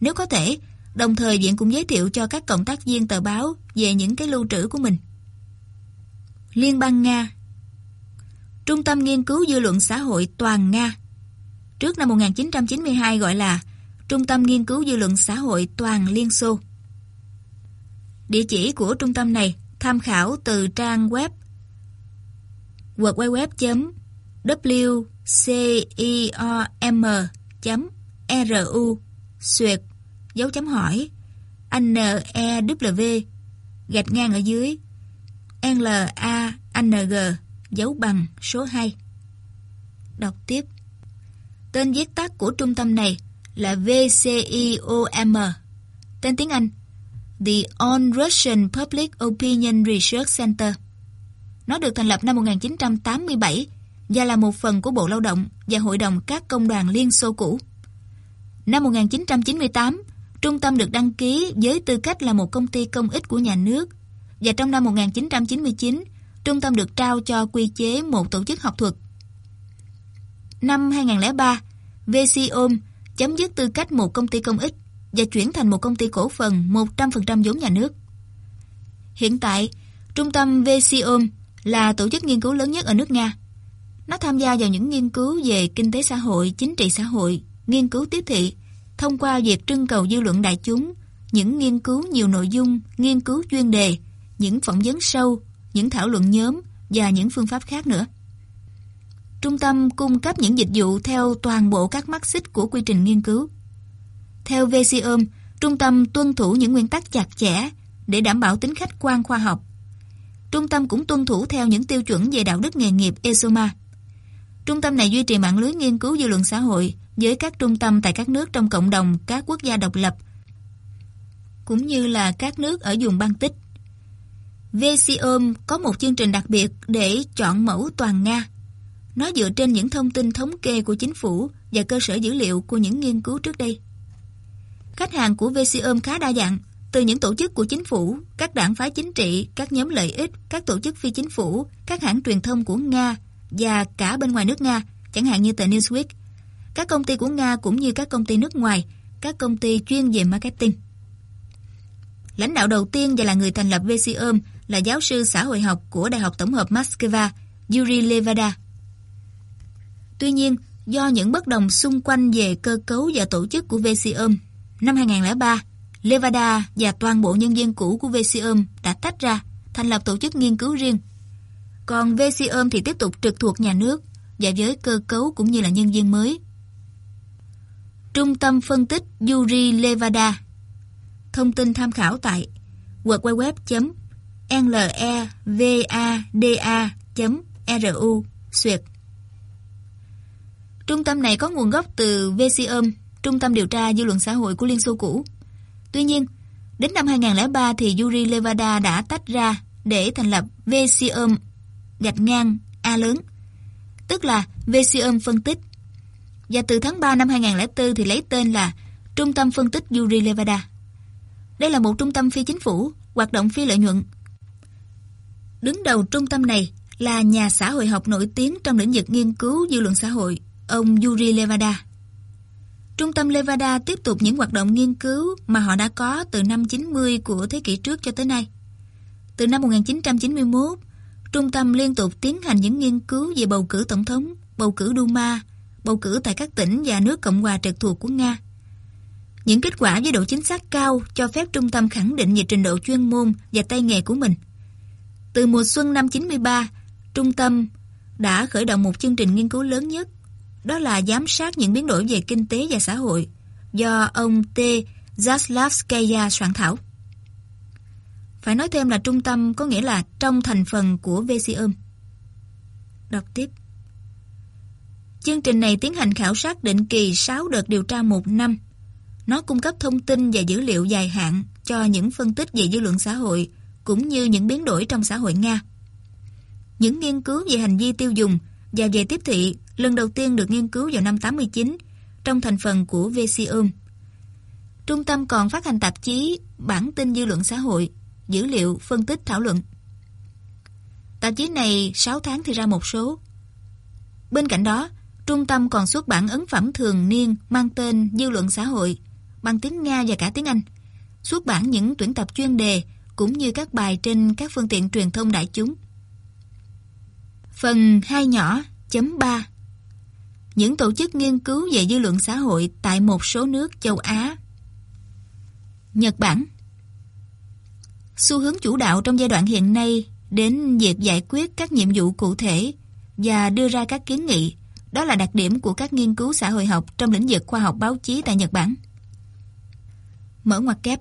Nếu có thể, đồng thời viện cũng giới thiệu cho các cộng tác viên tờ báo về những cái lưu trữ của mình. Liên bang Nga Trung tâm Nghiên cứu Dư luận Xã hội Toàn Nga. Trước năm 1992 gọi là Trung tâm Nghiên cứu Dư luận Xã hội Toàn Liên Xô. Địa chỉ của trung tâm này tham khảo từ trang web www.wciom.ru xuyệt dấu chấm hỏi NEW gạch ngang ở dưới LANG dấu bằng số 2. Đọc tiếp. Tên viết tắt của trung tâm này là VCIOM. Tên tiếng Anh The On Russian Public Opinion Research Center. Nó được thành lập năm 1987 và là một phần của Bộ Lao động và Hội đồng các công đoàn Liên Xô cũ. Năm 1998, trung tâm được đăng ký với tư cách là một công ty công ích của nhà nước và trong năm 1999, trung tâm được trao cho quy chế một tổ chức học thuật. Năm 2003, VCOM chấm dứt tư cách một công ty công ích và chuyển thành một công ty cổ phần 100% vốn nhà nước. Hiện tại, trung tâm VCOM là tổ chức nghiên cứu lớn nhất ở nước Nga. Nó tham gia vào những nghiên cứu về kinh tế xã hội, chính trị xã hội, nghiên cứu tiếp thị, thông qua việc trưng cầu dư luận đại chúng, những nghiên cứu nhiều nội dung, nghiên cứu chuyên đề, những phỏng vấn sâu, những thảo luận nhóm và những phương pháp khác nữa. Trung tâm cung cấp những dịch vụ theo toàn bộ các mắt xích của quy trình nghiên cứu. Theo VCOM, trung tâm tuân thủ những nguyên tắc chặt chẽ để đảm bảo tính khách quan khoa học. Trung tâm cũng tuân thủ theo những tiêu chuẩn về đạo đức nghề nghiệp ESOMA. Trung tâm này duy trì mạng lưới nghiên cứu dư luận xã hội với các trung tâm tại các nước trong cộng đồng các quốc gia độc lập, cũng như là các nước ở vùng Baltic. VCOM có một chương trình đặc biệt để chọn mẫu toàn Nga. Nó dựa trên những thông tin thống kê của chính phủ và cơ sở dữ liệu của những nghiên cứu trước đây. Khách hàng của VCOM khá đa dạng, từ những tổ chức của chính phủ, các đảng phái chính trị, các nhóm lợi ích, các tổ chức phi chính phủ, các hãng truyền thông của Nga và cả bên ngoài nước Nga, chẳng hạn như tờ Newsweek. Các công ty của Nga cũng như các công ty nước ngoài, các công ty chuyên về marketing. Lãnh đạo đầu tiên và là người thành lập VCOM là giáo sư xã hội học của Đại học Tổng hợp Moscow, Yuri Levada. Tuy nhiên, do những bất đồng xung quanh về cơ cấu và tổ chức của VCOM, năm 2003, Levada và toàn bộ nhân viên cũ của VCOM đã tách ra, thành lập tổ chức nghiên cứu riêng. Còn VCOM thì tiếp tục trực thuộc nhà nước và với cơ cấu cũng như là nhân viên mới. Trung tâm phân tích Yuri Levada Thông tin tham khảo tại www www.levada.ru Xuyệt Trung tâm này có nguồn gốc từ VCOM, Trung tâm điều tra dư luận xã hội của Liên Xô cũ. Tuy nhiên, đến năm 2003 thì Yuri Levada đã tách ra để thành lập VCOM gạch ngang A lớn, tức là VCOM phân tích. Và từ tháng 3 năm 2004 thì lấy tên là Trung tâm phân tích Yuri Levada. Đây là một trung tâm phi chính phủ, hoạt động phi lợi nhuận. Đứng đầu trung tâm này là nhà xã hội học nổi tiếng trong lĩnh vực nghiên cứu dư luận xã hội, ông Yuri Levada. Trung tâm Levada tiếp tục những hoạt động nghiên cứu mà họ đã có từ năm 90 của thế kỷ trước cho tới nay. Từ năm 1991, trung tâm liên tục tiến hành những nghiên cứu về bầu cử tổng thống, bầu cử Duma, bầu cử tại các tỉnh và nước Cộng hòa trực thuộc của Nga. Những kết quả với độ chính xác cao cho phép trung tâm khẳng định về trình độ chuyên môn và tay nghề của mình. Từ mùa xuân năm 93, trung tâm đã khởi động một chương trình nghiên cứu lớn nhất, đó là giám sát những biến đổi về kinh tế và xã hội do ông T. Zaslavskaya soạn thảo. Phải nói thêm là trung tâm có nghĩa là trong thành phần của VCOM. Đọc tiếp. Chương trình này tiến hành khảo sát định kỳ 6 đợt điều tra một năm. Nó cung cấp thông tin và dữ liệu dài hạn cho những phân tích về dư luận xã hội cũng như những biến đổi trong xã hội Nga. Những nghiên cứu về hành vi tiêu dùng và về tiếp thị lần đầu tiên được nghiên cứu vào năm 89 trong thành phần của VCOM. Trung tâm còn phát hành tạp chí Bản tin dư luận xã hội, dữ liệu, phân tích, thảo luận. Tạp chí này 6 tháng thì ra một số. Bên cạnh đó, trung tâm còn xuất bản ấn phẩm thường niên mang tên Dư luận xã hội bằng tiếng Nga và cả tiếng Anh. Xuất bản những tuyển tập chuyên đề cũng như các bài trên các phương tiện truyền thông đại chúng. Phần 2 nhỏ, chấm 3 Những tổ chức nghiên cứu về dư luận xã hội tại một số nước châu Á Nhật Bản Xu hướng chủ đạo trong giai đoạn hiện nay đến việc giải quyết các nhiệm vụ cụ thể và đưa ra các kiến nghị. Đó là đặc điểm của các nghiên cứu xã hội học trong lĩnh vực khoa học báo chí tại Nhật Bản. Mở ngoặc kép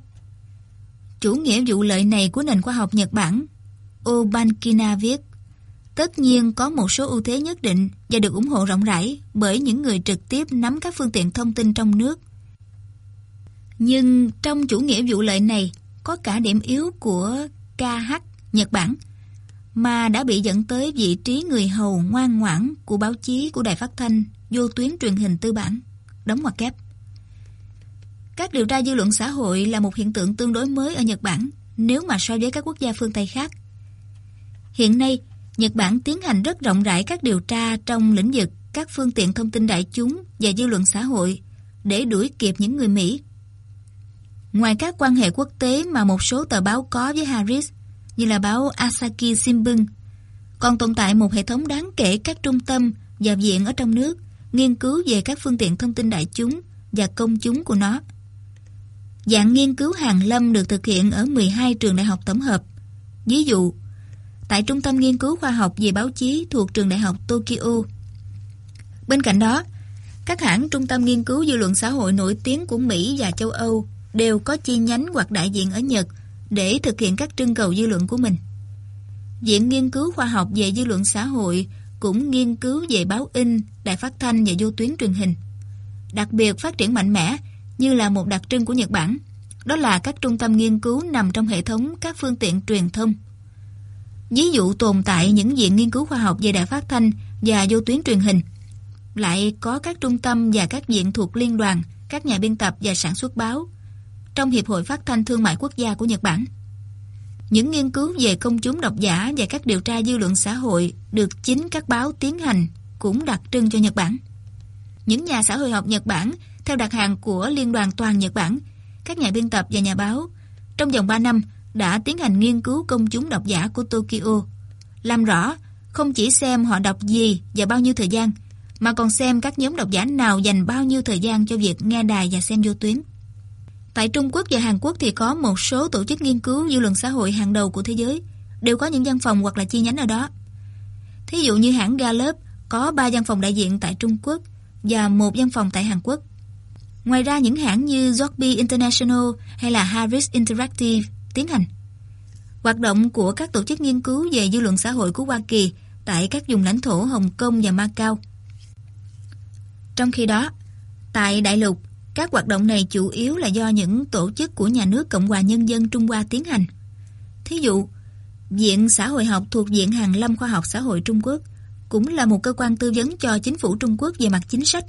Chủ nghĩa vụ lợi này của nền khoa học Nhật Bản, Obankina viết, Tất nhiên có một số ưu thế nhất định và được ủng hộ rộng rãi bởi những người trực tiếp nắm các phương tiện thông tin trong nước. Nhưng trong chủ nghĩa vụ lợi này có cả điểm yếu của KH Nhật Bản, mà đã bị dẫn tới vị trí người hầu ngoan ngoãn của báo chí của đài phát thanh, vô tuyến truyền hình tư bản. Đóng ngoặc kép. Các điều tra dư luận xã hội là một hiện tượng tương đối mới ở Nhật Bản nếu mà so với các quốc gia phương Tây khác. Hiện nay, Nhật Bản tiến hành rất rộng rãi các điều tra trong lĩnh vực các phương tiện thông tin đại chúng và dư luận xã hội để đuổi kịp những người Mỹ. Ngoài các quan hệ quốc tế mà một số tờ báo có với Harris, như là báo asahi Shimbun, còn tồn tại một hệ thống đáng kể các trung tâm và viện ở trong nước nghiên cứu về các phương tiện thông tin đại chúng và công chúng của nó. Dạng nghiên cứu hàng lâm được thực hiện ở 12 trường đại học tổng hợp. Ví dụ, tại Trung tâm Nghiên cứu Khoa học về báo chí thuộc trường đại học Tokyo. Bên cạnh đó, các hãng trung tâm nghiên cứu dư luận xã hội nổi tiếng của Mỹ và châu Âu đều có chi nhánh hoặc đại diện ở Nhật để thực hiện các trưng cầu dư luận của mình. Viện Nghiên cứu Khoa học về dư luận xã hội cũng nghiên cứu về báo in, đài phát thanh và vô tuyến truyền hình. Đặc biệt phát triển mạnh mẽ như là một đặc trưng của Nhật Bản. Đó là các trung tâm nghiên cứu nằm trong hệ thống các phương tiện truyền thông. Ví dụ tồn tại những viện nghiên cứu khoa học về đài phát thanh và vô tuyến truyền hình. Lại có các trung tâm và các viện thuộc liên đoàn, các nhà biên tập và sản xuất báo trong Hiệp hội Phát thanh Thương mại Quốc gia của Nhật Bản. Những nghiên cứu về công chúng độc giả và các điều tra dư luận xã hội được chính các báo tiến hành cũng đặc trưng cho Nhật Bản. Những nhà xã hội học Nhật Bản theo đặt hàng của Liên đoàn Toàn Nhật Bản, các nhà biên tập và nhà báo trong vòng 3 năm đã tiến hành nghiên cứu công chúng độc giả của Tokyo, làm rõ không chỉ xem họ đọc gì và bao nhiêu thời gian, mà còn xem các nhóm độc giả nào dành bao nhiêu thời gian cho việc nghe đài và xem vô tuyến. Tại Trung Quốc và Hàn Quốc thì có một số tổ chức nghiên cứu dư luận xã hội hàng đầu của thế giới, đều có những văn phòng hoặc là chi nhánh ở đó. Thí dụ như hãng Gallup có 3 văn phòng đại diện tại Trung Quốc và một văn phòng tại Hàn Quốc. Ngoài ra những hãng như Zogby International hay là Harris Interactive tiến hành. Hoạt động của các tổ chức nghiên cứu về dư luận xã hội của Hoa Kỳ tại các vùng lãnh thổ Hồng Kông và Macau. Trong khi đó, tại đại lục, các hoạt động này chủ yếu là do những tổ chức của nhà nước Cộng hòa Nhân dân Trung Hoa tiến hành. Thí dụ, Viện Xã hội học thuộc Viện Hàn lâm Khoa học Xã hội Trung Quốc cũng là một cơ quan tư vấn cho chính phủ Trung Quốc về mặt chính sách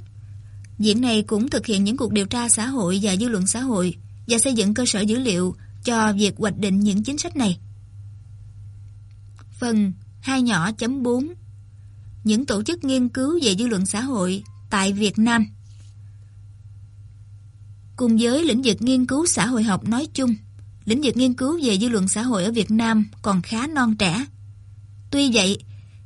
diễn này cũng thực hiện những cuộc điều tra xã hội và dư luận xã hội và xây dựng cơ sở dữ liệu cho việc hoạch định những chính sách này. Phần 2 nhỏ chấm 4 Những tổ chức nghiên cứu về dư luận xã hội tại Việt Nam Cùng với lĩnh vực nghiên cứu xã hội học nói chung, lĩnh vực nghiên cứu về dư luận xã hội ở Việt Nam còn khá non trẻ. Tuy vậy,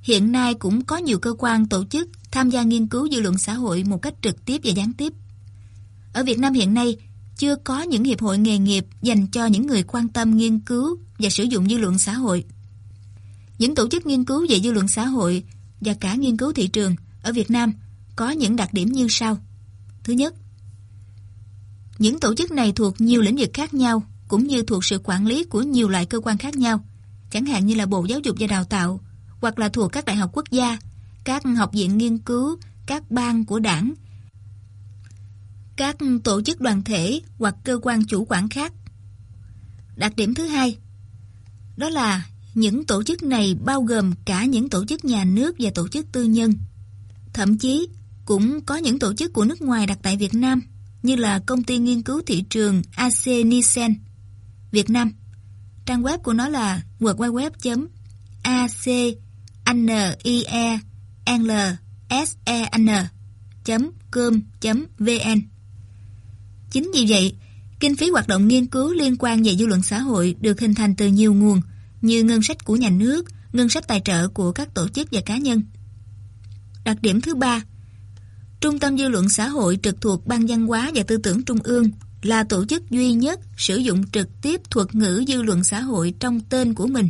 hiện nay cũng có nhiều cơ quan tổ chức tham gia nghiên cứu dư luận xã hội một cách trực tiếp và gián tiếp. Ở Việt Nam hiện nay, chưa có những hiệp hội nghề nghiệp dành cho những người quan tâm nghiên cứu và sử dụng dư luận xã hội. Những tổ chức nghiên cứu về dư luận xã hội và cả nghiên cứu thị trường ở Việt Nam có những đặc điểm như sau. Thứ nhất, những tổ chức này thuộc nhiều lĩnh vực khác nhau cũng như thuộc sự quản lý của nhiều loại cơ quan khác nhau, chẳng hạn như là Bộ Giáo dục và Đào tạo, hoặc là thuộc các đại học quốc gia, các học viện nghiên cứu, các ban của đảng, các tổ chức đoàn thể hoặc cơ quan chủ quản khác. Đặc điểm thứ hai, đó là những tổ chức này bao gồm cả những tổ chức nhà nước và tổ chức tư nhân. Thậm chí, cũng có những tổ chức của nước ngoài đặt tại Việt Nam, như là công ty nghiên cứu thị trường AC Nielsen Việt Nam. Trang web của nó là www.acnie www.acnielsen.com.vn Chính vì vậy, kinh phí hoạt động nghiên cứu liên quan về dư luận xã hội được hình thành từ nhiều nguồn như ngân sách của nhà nước, ngân sách tài trợ của các tổ chức và cá nhân. Đặc điểm thứ ba, Trung tâm Dư luận xã hội trực thuộc Ban văn hóa và Tư tưởng Trung ương là tổ chức duy nhất sử dụng trực tiếp thuật ngữ dư luận xã hội trong tên của mình.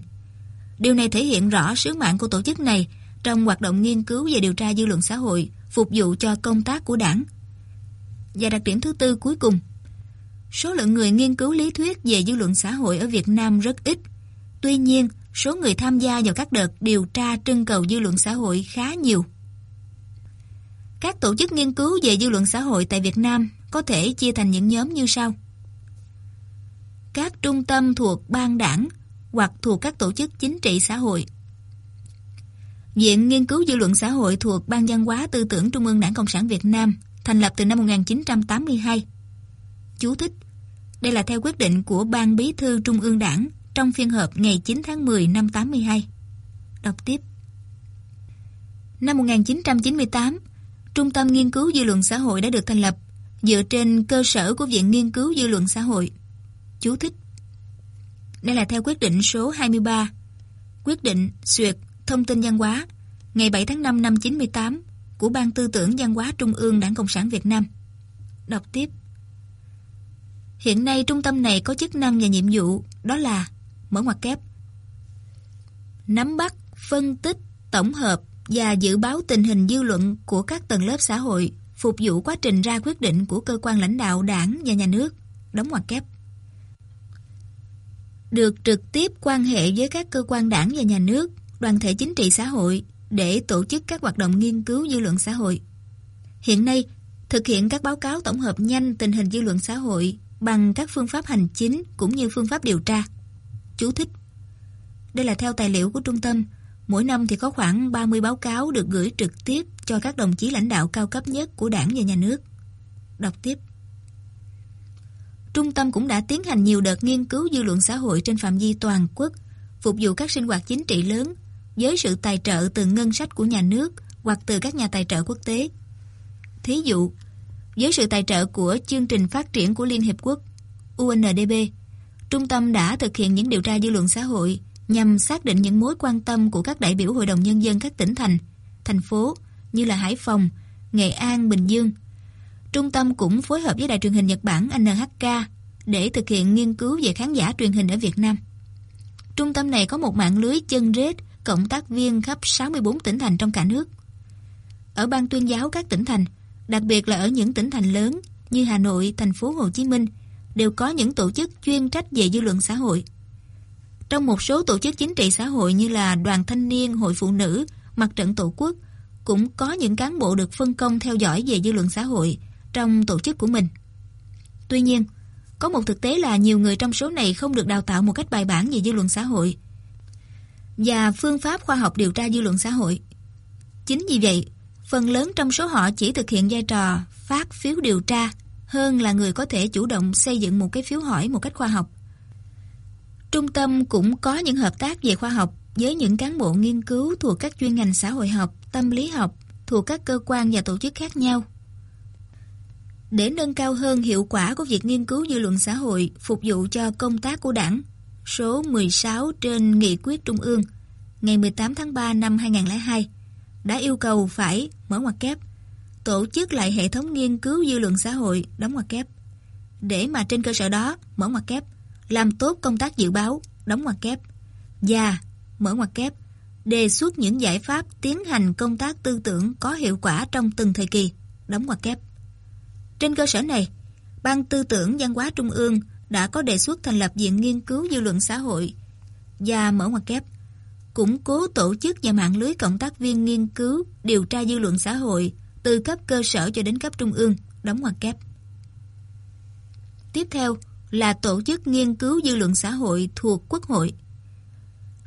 Điều này thể hiện rõ sứ mạng của tổ chức này trong hoạt động nghiên cứu và điều tra dư luận xã hội phục vụ cho công tác của đảng. Và đặc điểm thứ tư cuối cùng, số lượng người nghiên cứu lý thuyết về dư luận xã hội ở Việt Nam rất ít. Tuy nhiên, số người tham gia vào các đợt điều tra trưng cầu dư luận xã hội khá nhiều. Các tổ chức nghiên cứu về dư luận xã hội tại Việt Nam có thể chia thành những nhóm như sau. Các trung tâm thuộc ban đảng hoặc thuộc các tổ chức chính trị xã hội. Viện Nghiên cứu Dư luận xã hội thuộc Ban văn hóa tư tưởng Trung ương Đảng Cộng sản Việt Nam thành lập từ năm 1982. Chú thích Đây là theo quyết định của Ban Bí thư Trung ương Đảng trong phiên họp ngày 9 tháng 10 năm 82. Đọc tiếp. Năm 1998, Trung tâm Nghiên cứu Dư luận xã hội đã được thành lập dựa trên cơ sở của Viện Nghiên cứu Dư luận xã hội. Chú thích Đây là theo quyết định số 23 Quyết định duyệt thông tin văn hóa ngày 7 tháng 5 năm 98 của Ban Tư tưởng Văn hóa Trung ương Đảng Cộng sản Việt Nam. Đọc tiếp. Hiện nay trung tâm này có chức năng và nhiệm vụ đó là mở ngoặc kép nắm bắt, phân tích, tổng hợp và dự báo tình hình dư luận của các tầng lớp xã hội phục vụ quá trình ra quyết định của cơ quan lãnh đạo đảng và nhà nước, đóng ngoặc kép. Được trực tiếp quan hệ với các cơ quan đảng và nhà nước, đoàn thể chính trị xã hội để tổ chức các hoạt động nghiên cứu dư luận xã hội. Hiện nay, thực hiện các báo cáo tổng hợp nhanh tình hình dư luận xã hội bằng các phương pháp hành chính cũng như phương pháp điều tra. Chú thích Đây là theo tài liệu của trung tâm, mỗi năm thì có khoảng 30 báo cáo được gửi trực tiếp cho các đồng chí lãnh đạo cao cấp nhất của đảng và nhà nước. Đọc tiếp Trung tâm cũng đã tiến hành nhiều đợt nghiên cứu dư luận xã hội trên phạm vi toàn quốc, phục vụ các sinh hoạt chính trị lớn với sự tài trợ từ ngân sách của nhà nước hoặc từ các nhà tài trợ quốc tế. Thí dụ, với sự tài trợ của chương trình phát triển của Liên Hiệp Quốc, UNDP, trung tâm đã thực hiện những điều tra dư luận xã hội nhằm xác định những mối quan tâm của các đại biểu Hội đồng Nhân dân các tỉnh thành, thành phố như là Hải Phòng, Nghệ An, Bình Dương. Trung tâm cũng phối hợp với đài truyền hình Nhật Bản NHK để thực hiện nghiên cứu về khán giả truyền hình ở Việt Nam. Trung tâm này có một mạng lưới chân rết cộng tác viên khắp 64 tỉnh thành trong cả nước. Ở ban tuyên giáo các tỉnh thành, đặc biệt là ở những tỉnh thành lớn như Hà Nội, thành phố Hồ Chí Minh, đều có những tổ chức chuyên trách về dư luận xã hội. Trong một số tổ chức chính trị xã hội như là Đoàn Thanh niên, Hội Phụ nữ, Mặt trận Tổ quốc, cũng có những cán bộ được phân công theo dõi về dư luận xã hội trong tổ chức của mình. Tuy nhiên, có một thực tế là nhiều người trong số này không được đào tạo một cách bài bản về dư luận xã hội và phương pháp khoa học điều tra dư luận xã hội. Chính vì vậy, phần lớn trong số họ chỉ thực hiện vai trò phát phiếu điều tra hơn là người có thể chủ động xây dựng một cái phiếu hỏi một cách khoa học. Trung tâm cũng có những hợp tác về khoa học với những cán bộ nghiên cứu thuộc các chuyên ngành xã hội học, tâm lý học, thuộc các cơ quan và tổ chức khác nhau. Để nâng cao hơn hiệu quả của việc nghiên cứu dư luận xã hội phục vụ cho công tác của đảng, số 16 trên Nghị quyết Trung ương, ngày 18 tháng 3 năm 2002 đã yêu cầu phải mở ngoặc kép, tổ chức lại hệ thống nghiên cứu dư luận xã hội đóng ngoặc kép. Để mà trên cơ sở đó mở ngoặc kép, làm tốt công tác dự báo, đóng ngoặc kép và mở ngoặc kép, đề xuất những giải pháp tiến hành công tác tư tưởng có hiệu quả trong từng thời kỳ, đóng ngoặc kép. Trên cơ sở này, ban tư tưởng văn hóa trung ương đã có đề xuất thành lập viện nghiên cứu dư luận xã hội và mở ngoặc kép củng cố tổ chức và mạng lưới cộng tác viên nghiên cứu, điều tra dư luận xã hội từ cấp cơ sở cho đến cấp trung ương, đóng ngoặc kép. Tiếp theo là tổ chức nghiên cứu dư luận xã hội thuộc Quốc hội.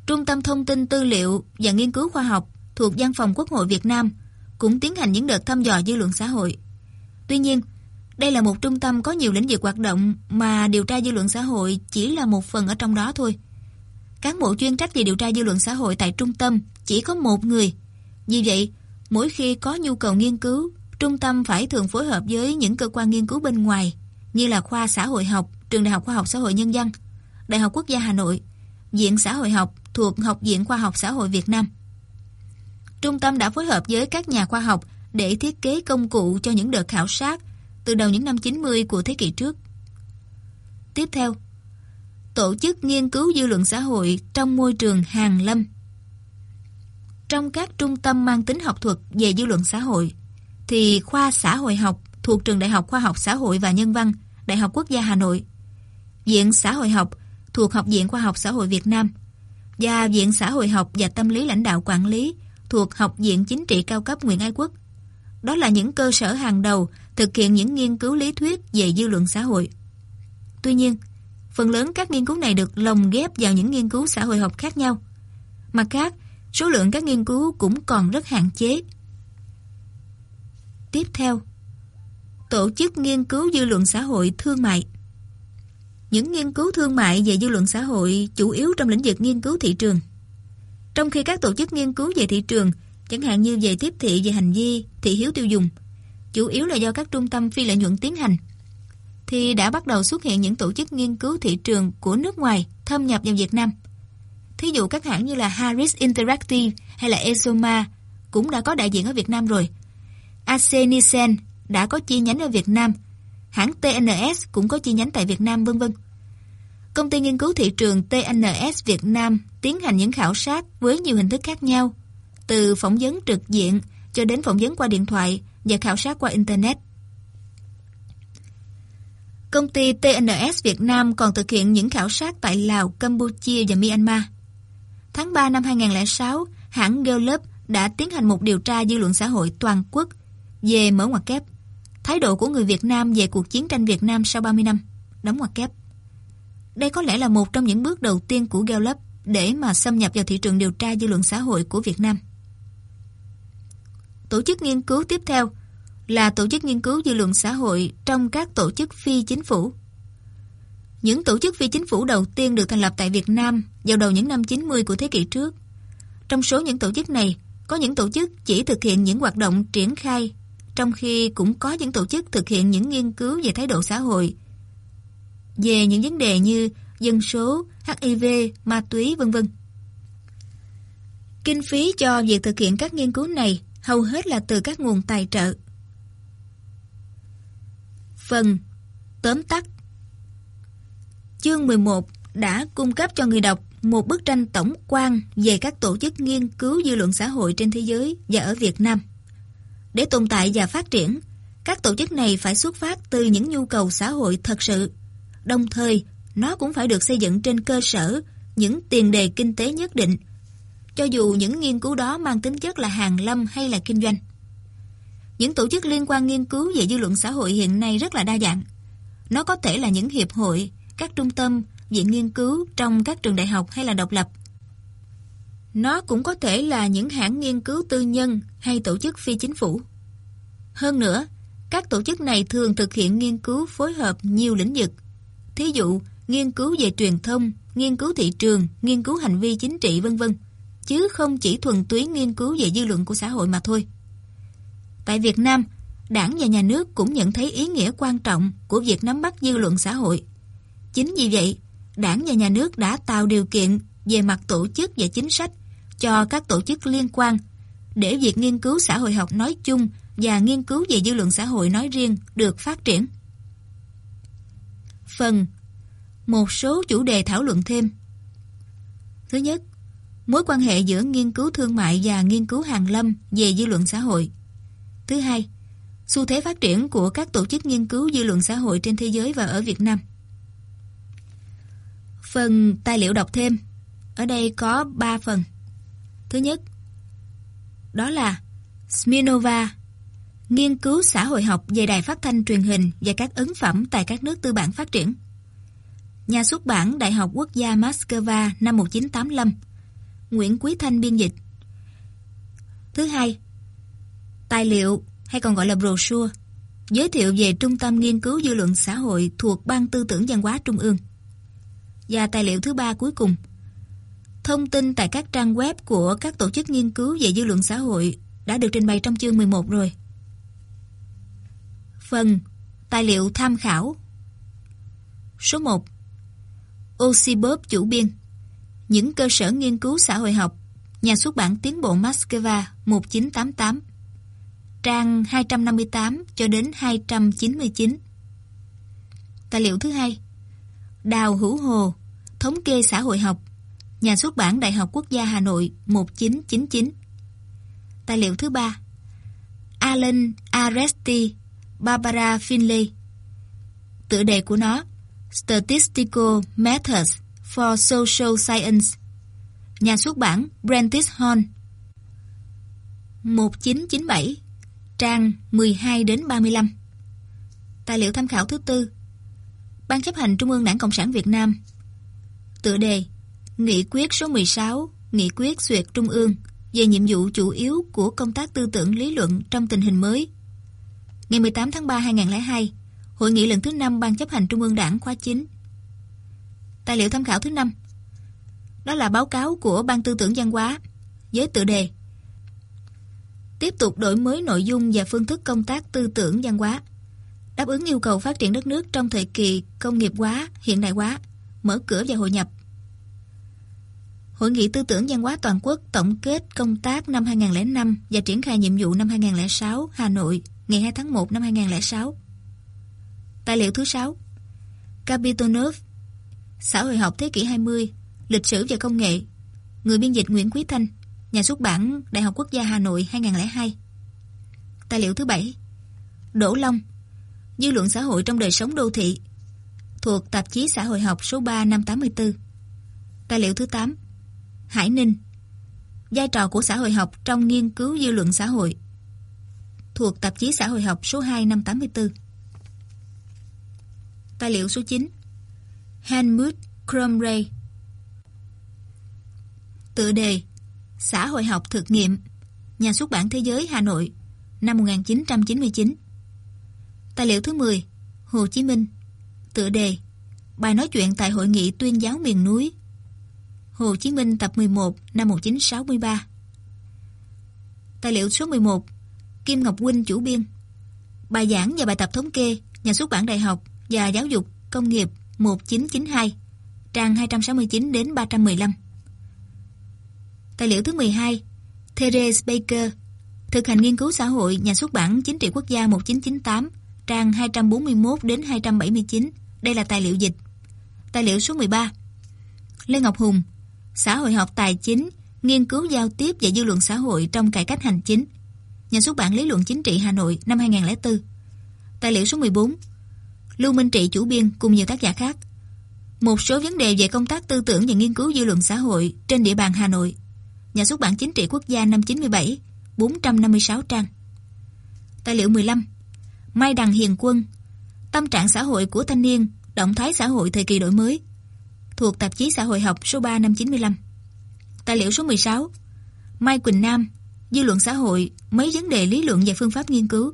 Trung tâm Thông tin Tư liệu và Nghiên cứu Khoa học thuộc Văn phòng Quốc hội Việt Nam cũng tiến hành những đợt thăm dò dư luận xã hội. Tuy nhiên, đây là một trung tâm có nhiều lĩnh vực hoạt động mà điều tra dư luận xã hội chỉ là một phần ở trong đó thôi. Cán bộ chuyên trách về điều tra dư luận xã hội tại trung tâm chỉ có một người. Vì vậy, mỗi khi có nhu cầu nghiên cứu, trung tâm phải thường phối hợp với những cơ quan nghiên cứu bên ngoài như là khoa xã hội học, trường Đại học Khoa học Xã hội Nhân dân, Đại học Quốc gia Hà Nội, Viện Xã hội học thuộc Học viện Khoa học Xã hội Việt Nam. Trung tâm đã phối hợp với các nhà khoa học để thiết kế công cụ cho những đợt khảo sát từ đầu những năm 90 của thế kỷ trước. Tiếp theo, tổ chức nghiên cứu dư luận xã hội trong môi trường hàng lâm. Trong các trung tâm mang tính học thuật về dư luận xã hội, thì khoa xã hội học thuộc Trường Đại học Khoa học Xã hội và Nhân văn, Đại học Quốc gia Hà Nội, Viện Xã hội học thuộc Học viện Khoa học Xã hội Việt Nam và Viện Xã hội học và Tâm lý lãnh đạo quản lý thuộc Học viện Chính trị cao cấp Nguyễn Ái Quốc. Đó là những cơ sở hàng đầu thực hiện những nghiên cứu lý thuyết về dư luận xã hội. Tuy nhiên, phần lớn các nghiên cứu này được lồng ghép vào những nghiên cứu xã hội học khác nhau. Mặt khác, số lượng các nghiên cứu cũng còn rất hạn chế. Tiếp theo, tổ chức nghiên cứu dư luận xã hội thương mại. Những nghiên cứu thương mại về dư luận xã hội chủ yếu trong lĩnh vực nghiên cứu thị trường. Trong khi các tổ chức nghiên cứu về thị trường, chẳng hạn như về tiếp thị về hành vi, thị hiếu tiêu dùng, chủ yếu là do các trung tâm phi lợi nhuận tiến hành thì đã bắt đầu xuất hiện những tổ chức nghiên cứu thị trường của nước ngoài thâm nhập vào Việt Nam. Thí dụ các hãng như là Harris Interactive hay là Esoma cũng đã có đại diện ở Việt Nam rồi. AC Nielsen đã có chi nhánh ở Việt Nam. Hãng TNS cũng có chi nhánh tại Việt Nam vân vân. Công ty nghiên cứu thị trường TNS Việt Nam tiến hành những khảo sát với nhiều hình thức khác nhau, từ phỏng vấn trực diện cho đến phỏng vấn qua điện thoại và khảo sát qua Internet. Công ty TNS Việt Nam còn thực hiện những khảo sát tại Lào, Campuchia và Myanmar. Tháng 3 năm 2006, hãng Gallup đã tiến hành một điều tra dư luận xã hội toàn quốc về mở ngoặc kép thái độ của người Việt Nam về cuộc chiến tranh Việt Nam sau 30 năm, đóng ngoặc kép. Đây có lẽ là một trong những bước đầu tiên của Gallup để mà xâm nhập vào thị trường điều tra dư luận xã hội của Việt Nam. Tổ chức nghiên cứu tiếp theo là tổ chức nghiên cứu dư luận xã hội trong các tổ chức phi chính phủ. Những tổ chức phi chính phủ đầu tiên được thành lập tại Việt Nam vào đầu những năm 90 của thế kỷ trước. Trong số những tổ chức này, có những tổ chức chỉ thực hiện những hoạt động triển khai, trong khi cũng có những tổ chức thực hiện những nghiên cứu về thái độ xã hội, về những vấn đề như dân số, HIV, ma túy, vân vân. Kinh phí cho việc thực hiện các nghiên cứu này hầu hết là từ các nguồn tài trợ. Phần Tóm tắt Chương 11 đã cung cấp cho người đọc một bức tranh tổng quan về các tổ chức nghiên cứu dư luận xã hội trên thế giới và ở Việt Nam. Để tồn tại và phát triển, các tổ chức này phải xuất phát từ những nhu cầu xã hội thật sự. Đồng thời, nó cũng phải được xây dựng trên cơ sở những tiền đề kinh tế nhất định cho dù những nghiên cứu đó mang tính chất là hàng lâm hay là kinh doanh. Những tổ chức liên quan nghiên cứu về dư luận xã hội hiện nay rất là đa dạng. Nó có thể là những hiệp hội, các trung tâm, viện nghiên cứu trong các trường đại học hay là độc lập. Nó cũng có thể là những hãng nghiên cứu tư nhân hay tổ chức phi chính phủ. Hơn nữa, các tổ chức này thường thực hiện nghiên cứu phối hợp nhiều lĩnh vực. Thí dụ, nghiên cứu về truyền thông, nghiên cứu thị trường, nghiên cứu hành vi chính trị vân vân, chứ không chỉ thuần túy nghiên cứu về dư luận của xã hội mà thôi. Tại Việt Nam, Đảng và nhà nước cũng nhận thấy ý nghĩa quan trọng của việc nắm bắt dư luận xã hội. Chính vì vậy, Đảng và nhà nước đã tạo điều kiện về mặt tổ chức và chính sách cho các tổ chức liên quan để việc nghiên cứu xã hội học nói chung và nghiên cứu về dư luận xã hội nói riêng được phát triển. Phần Một số chủ đề thảo luận thêm Thứ nhất, mối quan hệ giữa nghiên cứu thương mại và nghiên cứu hàng lâm về dư luận xã hội. Thứ hai, xu thế phát triển của các tổ chức nghiên cứu dư luận xã hội trên thế giới và ở Việt Nam. Phần tài liệu đọc thêm Ở đây có 3 phần Thứ nhất Đó là Smirnova Nghiên cứu xã hội học về đài phát thanh truyền hình và các ấn phẩm tại các nước tư bản phát triển Nhà xuất bản Đại học Quốc gia Moscow năm 1985 Nguyễn Quý Thanh biên dịch Thứ hai, Tài liệu, hay còn gọi là brochure, giới thiệu về Trung tâm Nghiên cứu Dư luận xã hội thuộc Ban Tư tưởng Văn hóa Trung ương. Và tài liệu thứ ba cuối cùng, Thông tin tại các trang web của các tổ chức nghiên cứu về dư luận xã hội đã được trình bày trong chương 11 rồi. Phần Tài liệu tham khảo Số 1 Oxybop chủ biên những cơ sở nghiên cứu xã hội học. Nhà xuất bản Tiến bộ Moscow 1988 Trang 258 cho đến 299 Tài liệu thứ hai. Đào Hữu Hồ, Thống kê xã hội học. Nhà xuất bản Đại học Quốc gia Hà Nội 1999 Tài liệu thứ ba. Alan Aresti, Barbara Finlay. Tựa đề của nó, Statistical Methods for Social Science Nhà xuất bản Prentice Hall 1997 Trang 12 đến 35 Tài liệu tham khảo thứ tư Ban chấp hành Trung ương Đảng Cộng sản Việt Nam Tựa đề Nghị quyết số 16 Nghị quyết duyệt Trung ương về nhiệm vụ chủ yếu của công tác tư tưởng lý luận trong tình hình mới. Ngày 18 tháng 3 2002, Hội nghị lần thứ 5 Ban chấp hành Trung ương Đảng khóa 9. Tài liệu tham khảo thứ 5 Đó là báo cáo của Ban Tư tưởng văn hóa với tựa đề Tiếp tục đổi mới nội dung và phương thức công tác tư tưởng văn hóa đáp ứng yêu cầu phát triển đất nước trong thời kỳ công nghiệp hóa, hiện đại hóa, mở cửa và hội nhập. Hội nghị tư tưởng văn hóa toàn quốc tổng kết công tác năm 2005 và triển khai nhiệm vụ năm 2006 Hà Nội ngày 2 tháng 1 năm 2006. Tài liệu thứ 6 Capitonov Xã hội học thế kỷ 20 Lịch sử và công nghệ. Người biên dịch Nguyễn Quý Thanh, Nhà xuất bản Đại học Quốc gia Hà Nội 2002 Tài liệu thứ 7 Đỗ Long, Dư luận xã hội trong đời sống đô thị, thuộc tạp chí xã hội học số 3 năm 84 Tài liệu thứ 8 Hải Ninh, Vai trò của xã hội học trong nghiên cứu dư luận xã hội, thuộc tạp chí xã hội học số 2 năm 84 Tài liệu số 9 Helmut Cromray Tựa đề, Xã hội học thực nghiệm, Nhà xuất bản Thế giới, Hà Nội, Năm 1999 Tài liệu thứ 10 Hồ Chí Minh. Tựa đề, Bài nói chuyện tại Hội nghị tuyên giáo miền núi. Hồ Chí Minh tập 11 năm 1963 Tài liệu số 11 Kim Ngọc Huynh chủ biên. Bài giảng và bài tập thống kê Nhà xuất bản Đại học và Giáo dục Công nghiệp 1992 Trang 269 đến 315 Tài liệu thứ 12 Therese Baker, Thực hành nghiên cứu xã hội Nhà xuất bản Chính trị Quốc gia 1998 Trang 241 đến 279 Đây là tài liệu dịch. Tài liệu số 13 Lê Ngọc Hùng, Xã hội học tài chính, Nghiên cứu giao tiếp và dư luận xã hội trong cải cách hành chính, Nhà xuất bản Lý luận Chính trị Hà Nội năm 2004 Tài liệu số 14 Lưu Minh Trị chủ biên cùng nhiều tác giả khác Một số vấn đề về công tác tư tưởng và nghiên cứu dư luận xã hội trên địa bàn Hà Nội Nhà xuất bản Chính trị Quốc gia năm 97, 456 trang. Tài liệu 15. Mai Đằng Hiền Quân. Tâm trạng xã hội của thanh niên, động thái xã hội thời kỳ đổi mới. Thuộc tạp chí Xã hội học số 3 năm 95. Tài liệu số 16. Mai Quỳnh Nam. Dư luận xã hội, mấy vấn đề lý luận và phương pháp nghiên cứu.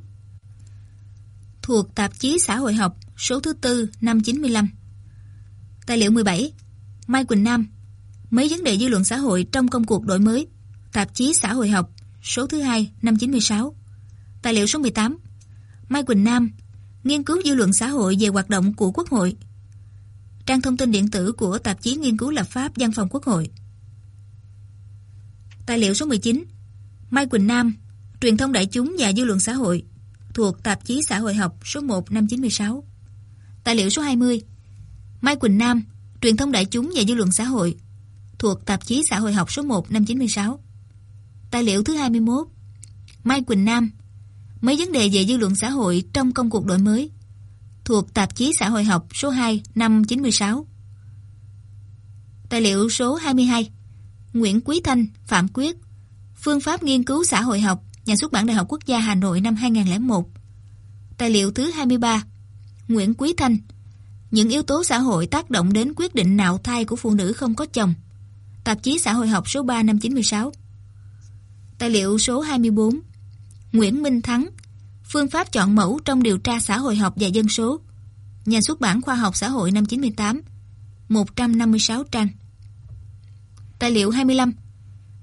Thuộc tạp chí Xã hội học số thứ tư, năm 95. Tài liệu 17. Mai Quỳnh Nam. Mấy vấn đề dư luận xã hội trong công cuộc đổi mới. Tạp chí Xã hội học số thứ hai, năm 96. Tài liệu số 18. Mai Quỳnh Nam. Nghiên cứu dư luận xã hội về hoạt động của Quốc hội. Trang thông tin điện tử của tạp chí nghiên cứu lập pháp Văn phòng Quốc hội. Tài liệu số 19. Mai Quỳnh Nam. Truyền thông đại chúng và dư luận xã hội. Thuộc tạp chí Xã hội học số 1 năm 96. Tài liệu số 20. Mai Quỳnh Nam. Truyền thông đại chúng và dư luận xã hội. Thuộc tạp chí Xã hội học số 1 năm 96. Tài liệu thứ 21. Mai Quỳnh Nam. Mấy vấn đề về dư luận xã hội trong công cuộc đổi mới. Thuộc tạp chí Xã hội học số 2 năm 96. Tài liệu số 22. Nguyễn Quý Thanh, Phạm Quyết. Phương pháp nghiên cứu xã hội học, nhà xuất bản Đại học Quốc gia Hà Nội năm 2001. Tài liệu thứ 23. Nguyễn Quý Thanh. Những yếu tố xã hội tác động đến quyết định nạo thai của phụ nữ không có chồng. Tạp chí Xã hội học số 3 năm 96. Tài liệu số 24 Nguyễn Minh Thắng. Phương pháp chọn mẫu trong điều tra xã hội học và dân số. Nhà xuất bản Khoa học Xã hội năm 98 156 trang. Tài liệu 25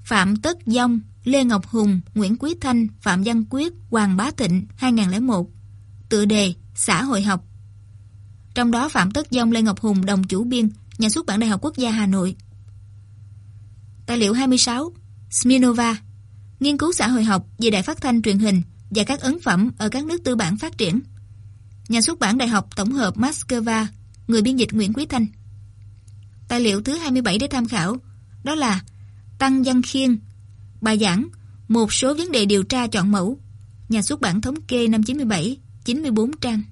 Phạm Tất Dông, Lê Ngọc Hùng, Nguyễn Quý Thanh, Phạm Văn Quyết, Hoàng Bá Thịnh 2001 Tựa đề Xã hội học. Trong đó Phạm Tất Dông Lê Ngọc Hùng đồng chủ biên Nhà xuất bản Đại học Quốc gia Hà Nội Tài liệu 26 Smirnova nghiên cứu xã hội học về đài phát thanh truyền hình và các ấn phẩm ở các nước tư bản phát triển. Nhà xuất bản Đại học Tổng hợp Moscow, người biên dịch Nguyễn Quý Thanh. Tài liệu thứ 27 để tham khảo đó là Tăng Văn Khiên, bài giảng Một số vấn đề điều tra chọn mẫu, nhà xuất bản thống kê năm 97, 94 trang.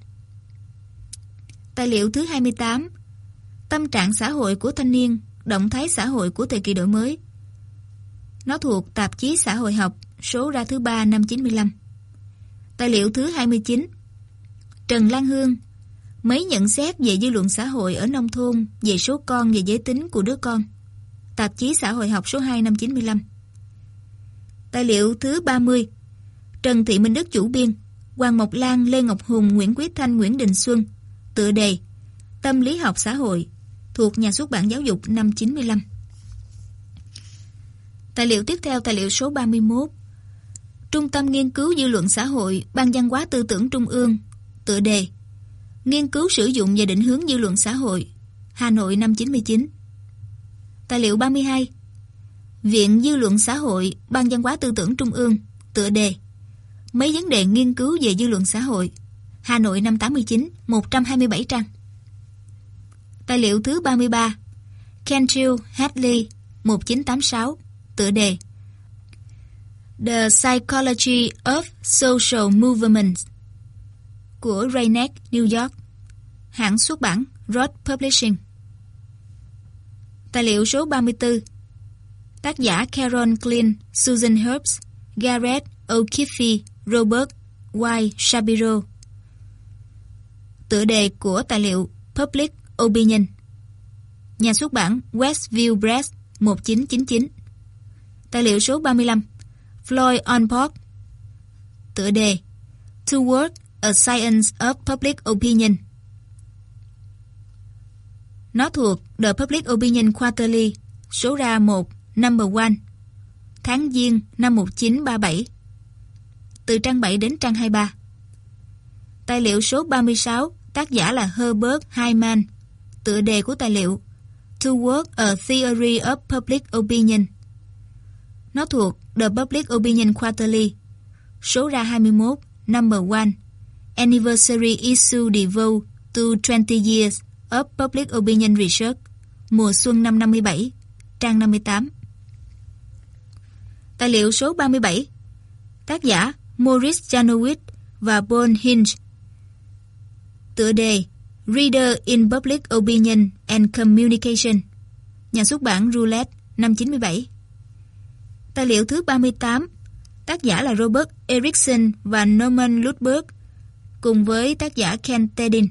Tài liệu thứ 28 Tâm trạng xã hội của thanh niên, động thái xã hội của thời kỳ đổi mới, nó thuộc tạp chí xã hội học số ra thứ 3 năm 95. Tài liệu thứ 29 Trần Lan Hương Mấy nhận xét về dư luận xã hội ở nông thôn về số con và giới tính của đứa con. Tạp chí xã hội học số 2 năm 95. Tài liệu thứ 30 Trần Thị Minh Đức chủ biên Hoàng Mộc Lan, Lê Ngọc Hùng, Nguyễn Quý Thanh, Nguyễn Đình Xuân Tựa đề Tâm lý học xã hội, Thuộc nhà xuất bản giáo dục năm 95 Tài liệu tiếp theo, tài liệu số 31 Trung tâm Nghiên cứu Dư luận xã hội, Ban văn hóa tư tưởng Trung ương, Tựa đề Nghiên cứu sử dụng và định hướng dư luận xã hội, Hà Nội năm 99 Tài liệu 32 Viện Dư luận xã hội, Ban văn hóa tư tưởng Trung ương, Tựa đề Mấy vấn đề nghiên cứu về dư luận xã hội Hà Nội năm 89 127 trang Tài liệu thứ 33 Cantrill Hadley 1986 tựa đề The Psychology of Social Movements của Raynet, New York, hãng xuất bản Roth Publishing. Tài liệu số 34 Tác giả Carol Klein, Susan Herbst, Garrett O'Keefe, Robert Y. Shapiro Tựa đề của tài liệu Public Opinion. Nhà xuất bản Westview Press 1999 Tài liệu số 35 Floyd Onport Tựa đề Toward a Science of Public Opinion. Nó thuộc The Public Opinion Quarterly, Số ra 1 Number 1 Tháng Giêng năm 1937 Từ trang 7 đến trang 23 Tài liệu số 36 Tác giả là Herbert Hyman Tựa đề của tài liệu Toward a Theory of Public Opinion nó thuộc The Public Opinion Quarterly, số ra 21, number 1, Anniversary Issue Devote to 20 Years of Public Opinion Research, mùa xuân năm 57, trang 58. Tài liệu số 37 Tác giả Morris Janowitz và Paul Hinge Tựa đề Reader in Public Opinion and Communication Nhà xuất bản Roulette năm 97 Tài liệu thứ 38 Tác giả là Robert Erickson và Norman Ludberg cùng với tác giả Ken Tedin.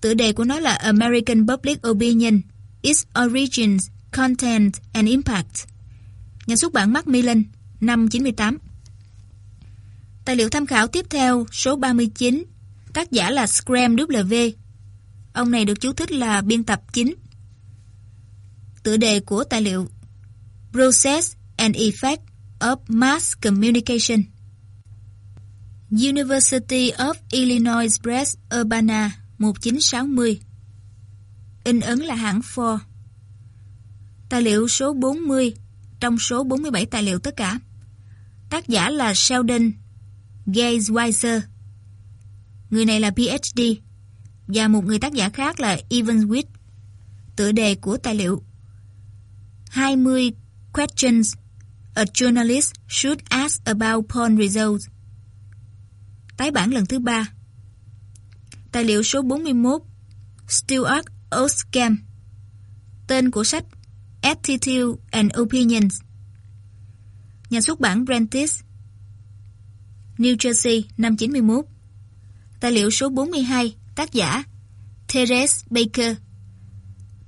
Tựa đề của nó là American Public Opinion, Its Origins, Content and Impact. Nhà xuất bản Macmillan, năm 98. Tài liệu tham khảo tiếp theo số 39, tác giả là Scram W. Ông này được chú thích là biên tập chính. Tựa đề của tài liệu, Process and Effect of Mass Communication. University of Illinois Press, Urbana 1960 In ấn là hãng Ford Tài liệu số 40 trong số 47 tài liệu tất cả. Tác giả là Sheldon Gaze Người này là PhD và một người tác giả khác là Evan Witt. Tựa đề của tài liệu 20 questions a journalist should ask about porn results. Tái bản lần thứ ba. Tài liệu số 41 Stuart Oskam Tên của sách, Attitude and Opinions Nhà xuất bản Prentice New Jersey, năm 91 Tài liệu số 42 Tác giả, Therese Baker.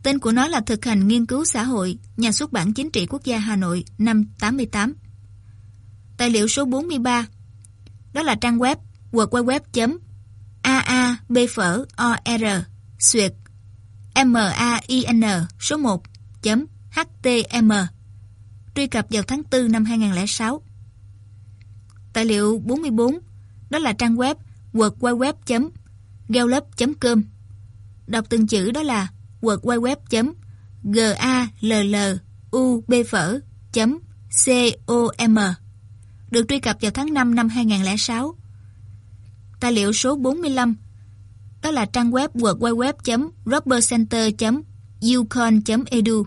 Tên của nó là Thực hành nghiên cứu xã hội, Nhà xuất bản Chính trị Quốc gia Hà Nội, năm 88 Tài liệu số 43 Đó là trang web www.aabphor Xuyệt M-A-I-N số 1 .htm Truy cập vào tháng 4 năm 2006 Tài liệu 44 Đó là trang web www.gallup.com Đọc từng chữ đó là www.gallubphở.com Được truy cập vào tháng 5 năm 2006 Tài liệu số 45 Đó là trang web www.rubbercenter.ucon.edu.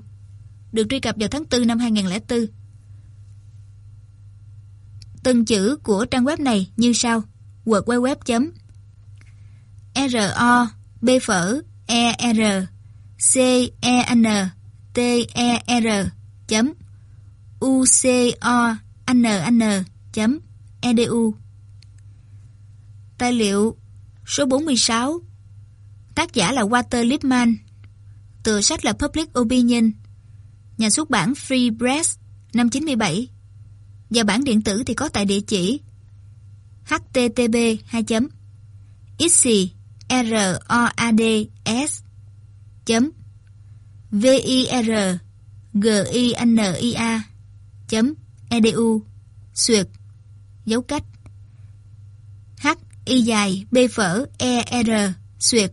Được truy cập vào tháng 4 năm 2004 Từng chữ của trang web này như sau www r o b phở e r c e n t e r chấm u c o n n chấm edu Tài liệu số 46 Tác giả là Walter Lippmann. Tựa sách là Public Opinion. Nhà xuất bản Free Press năm 97 và bản điện tử thì có tại địa chỉ http 2 ixi roads chấm. Vir gwania chấm. Edu xuyệt. Dấu cách. H, y dài, b phở e r, xuyệt.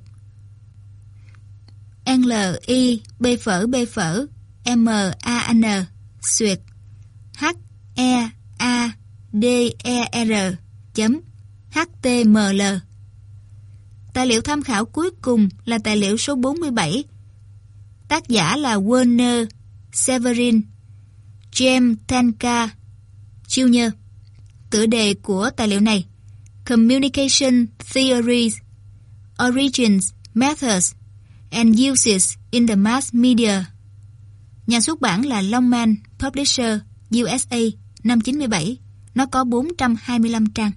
L, i, b phở b phở, m, a, n, xuyệt. H e a, d e r. chấm html Tài liệu tham khảo cuối cùng là tài liệu số 47. Tác giả là Werner Severin, James Tanka Jr. Tựa đề của tài liệu này Communication Theories, Origins, Methods and Uses in the Mass Media. Nhà xuất bản là Longman Publisher, USA, năm 97. Nó có 425 trang.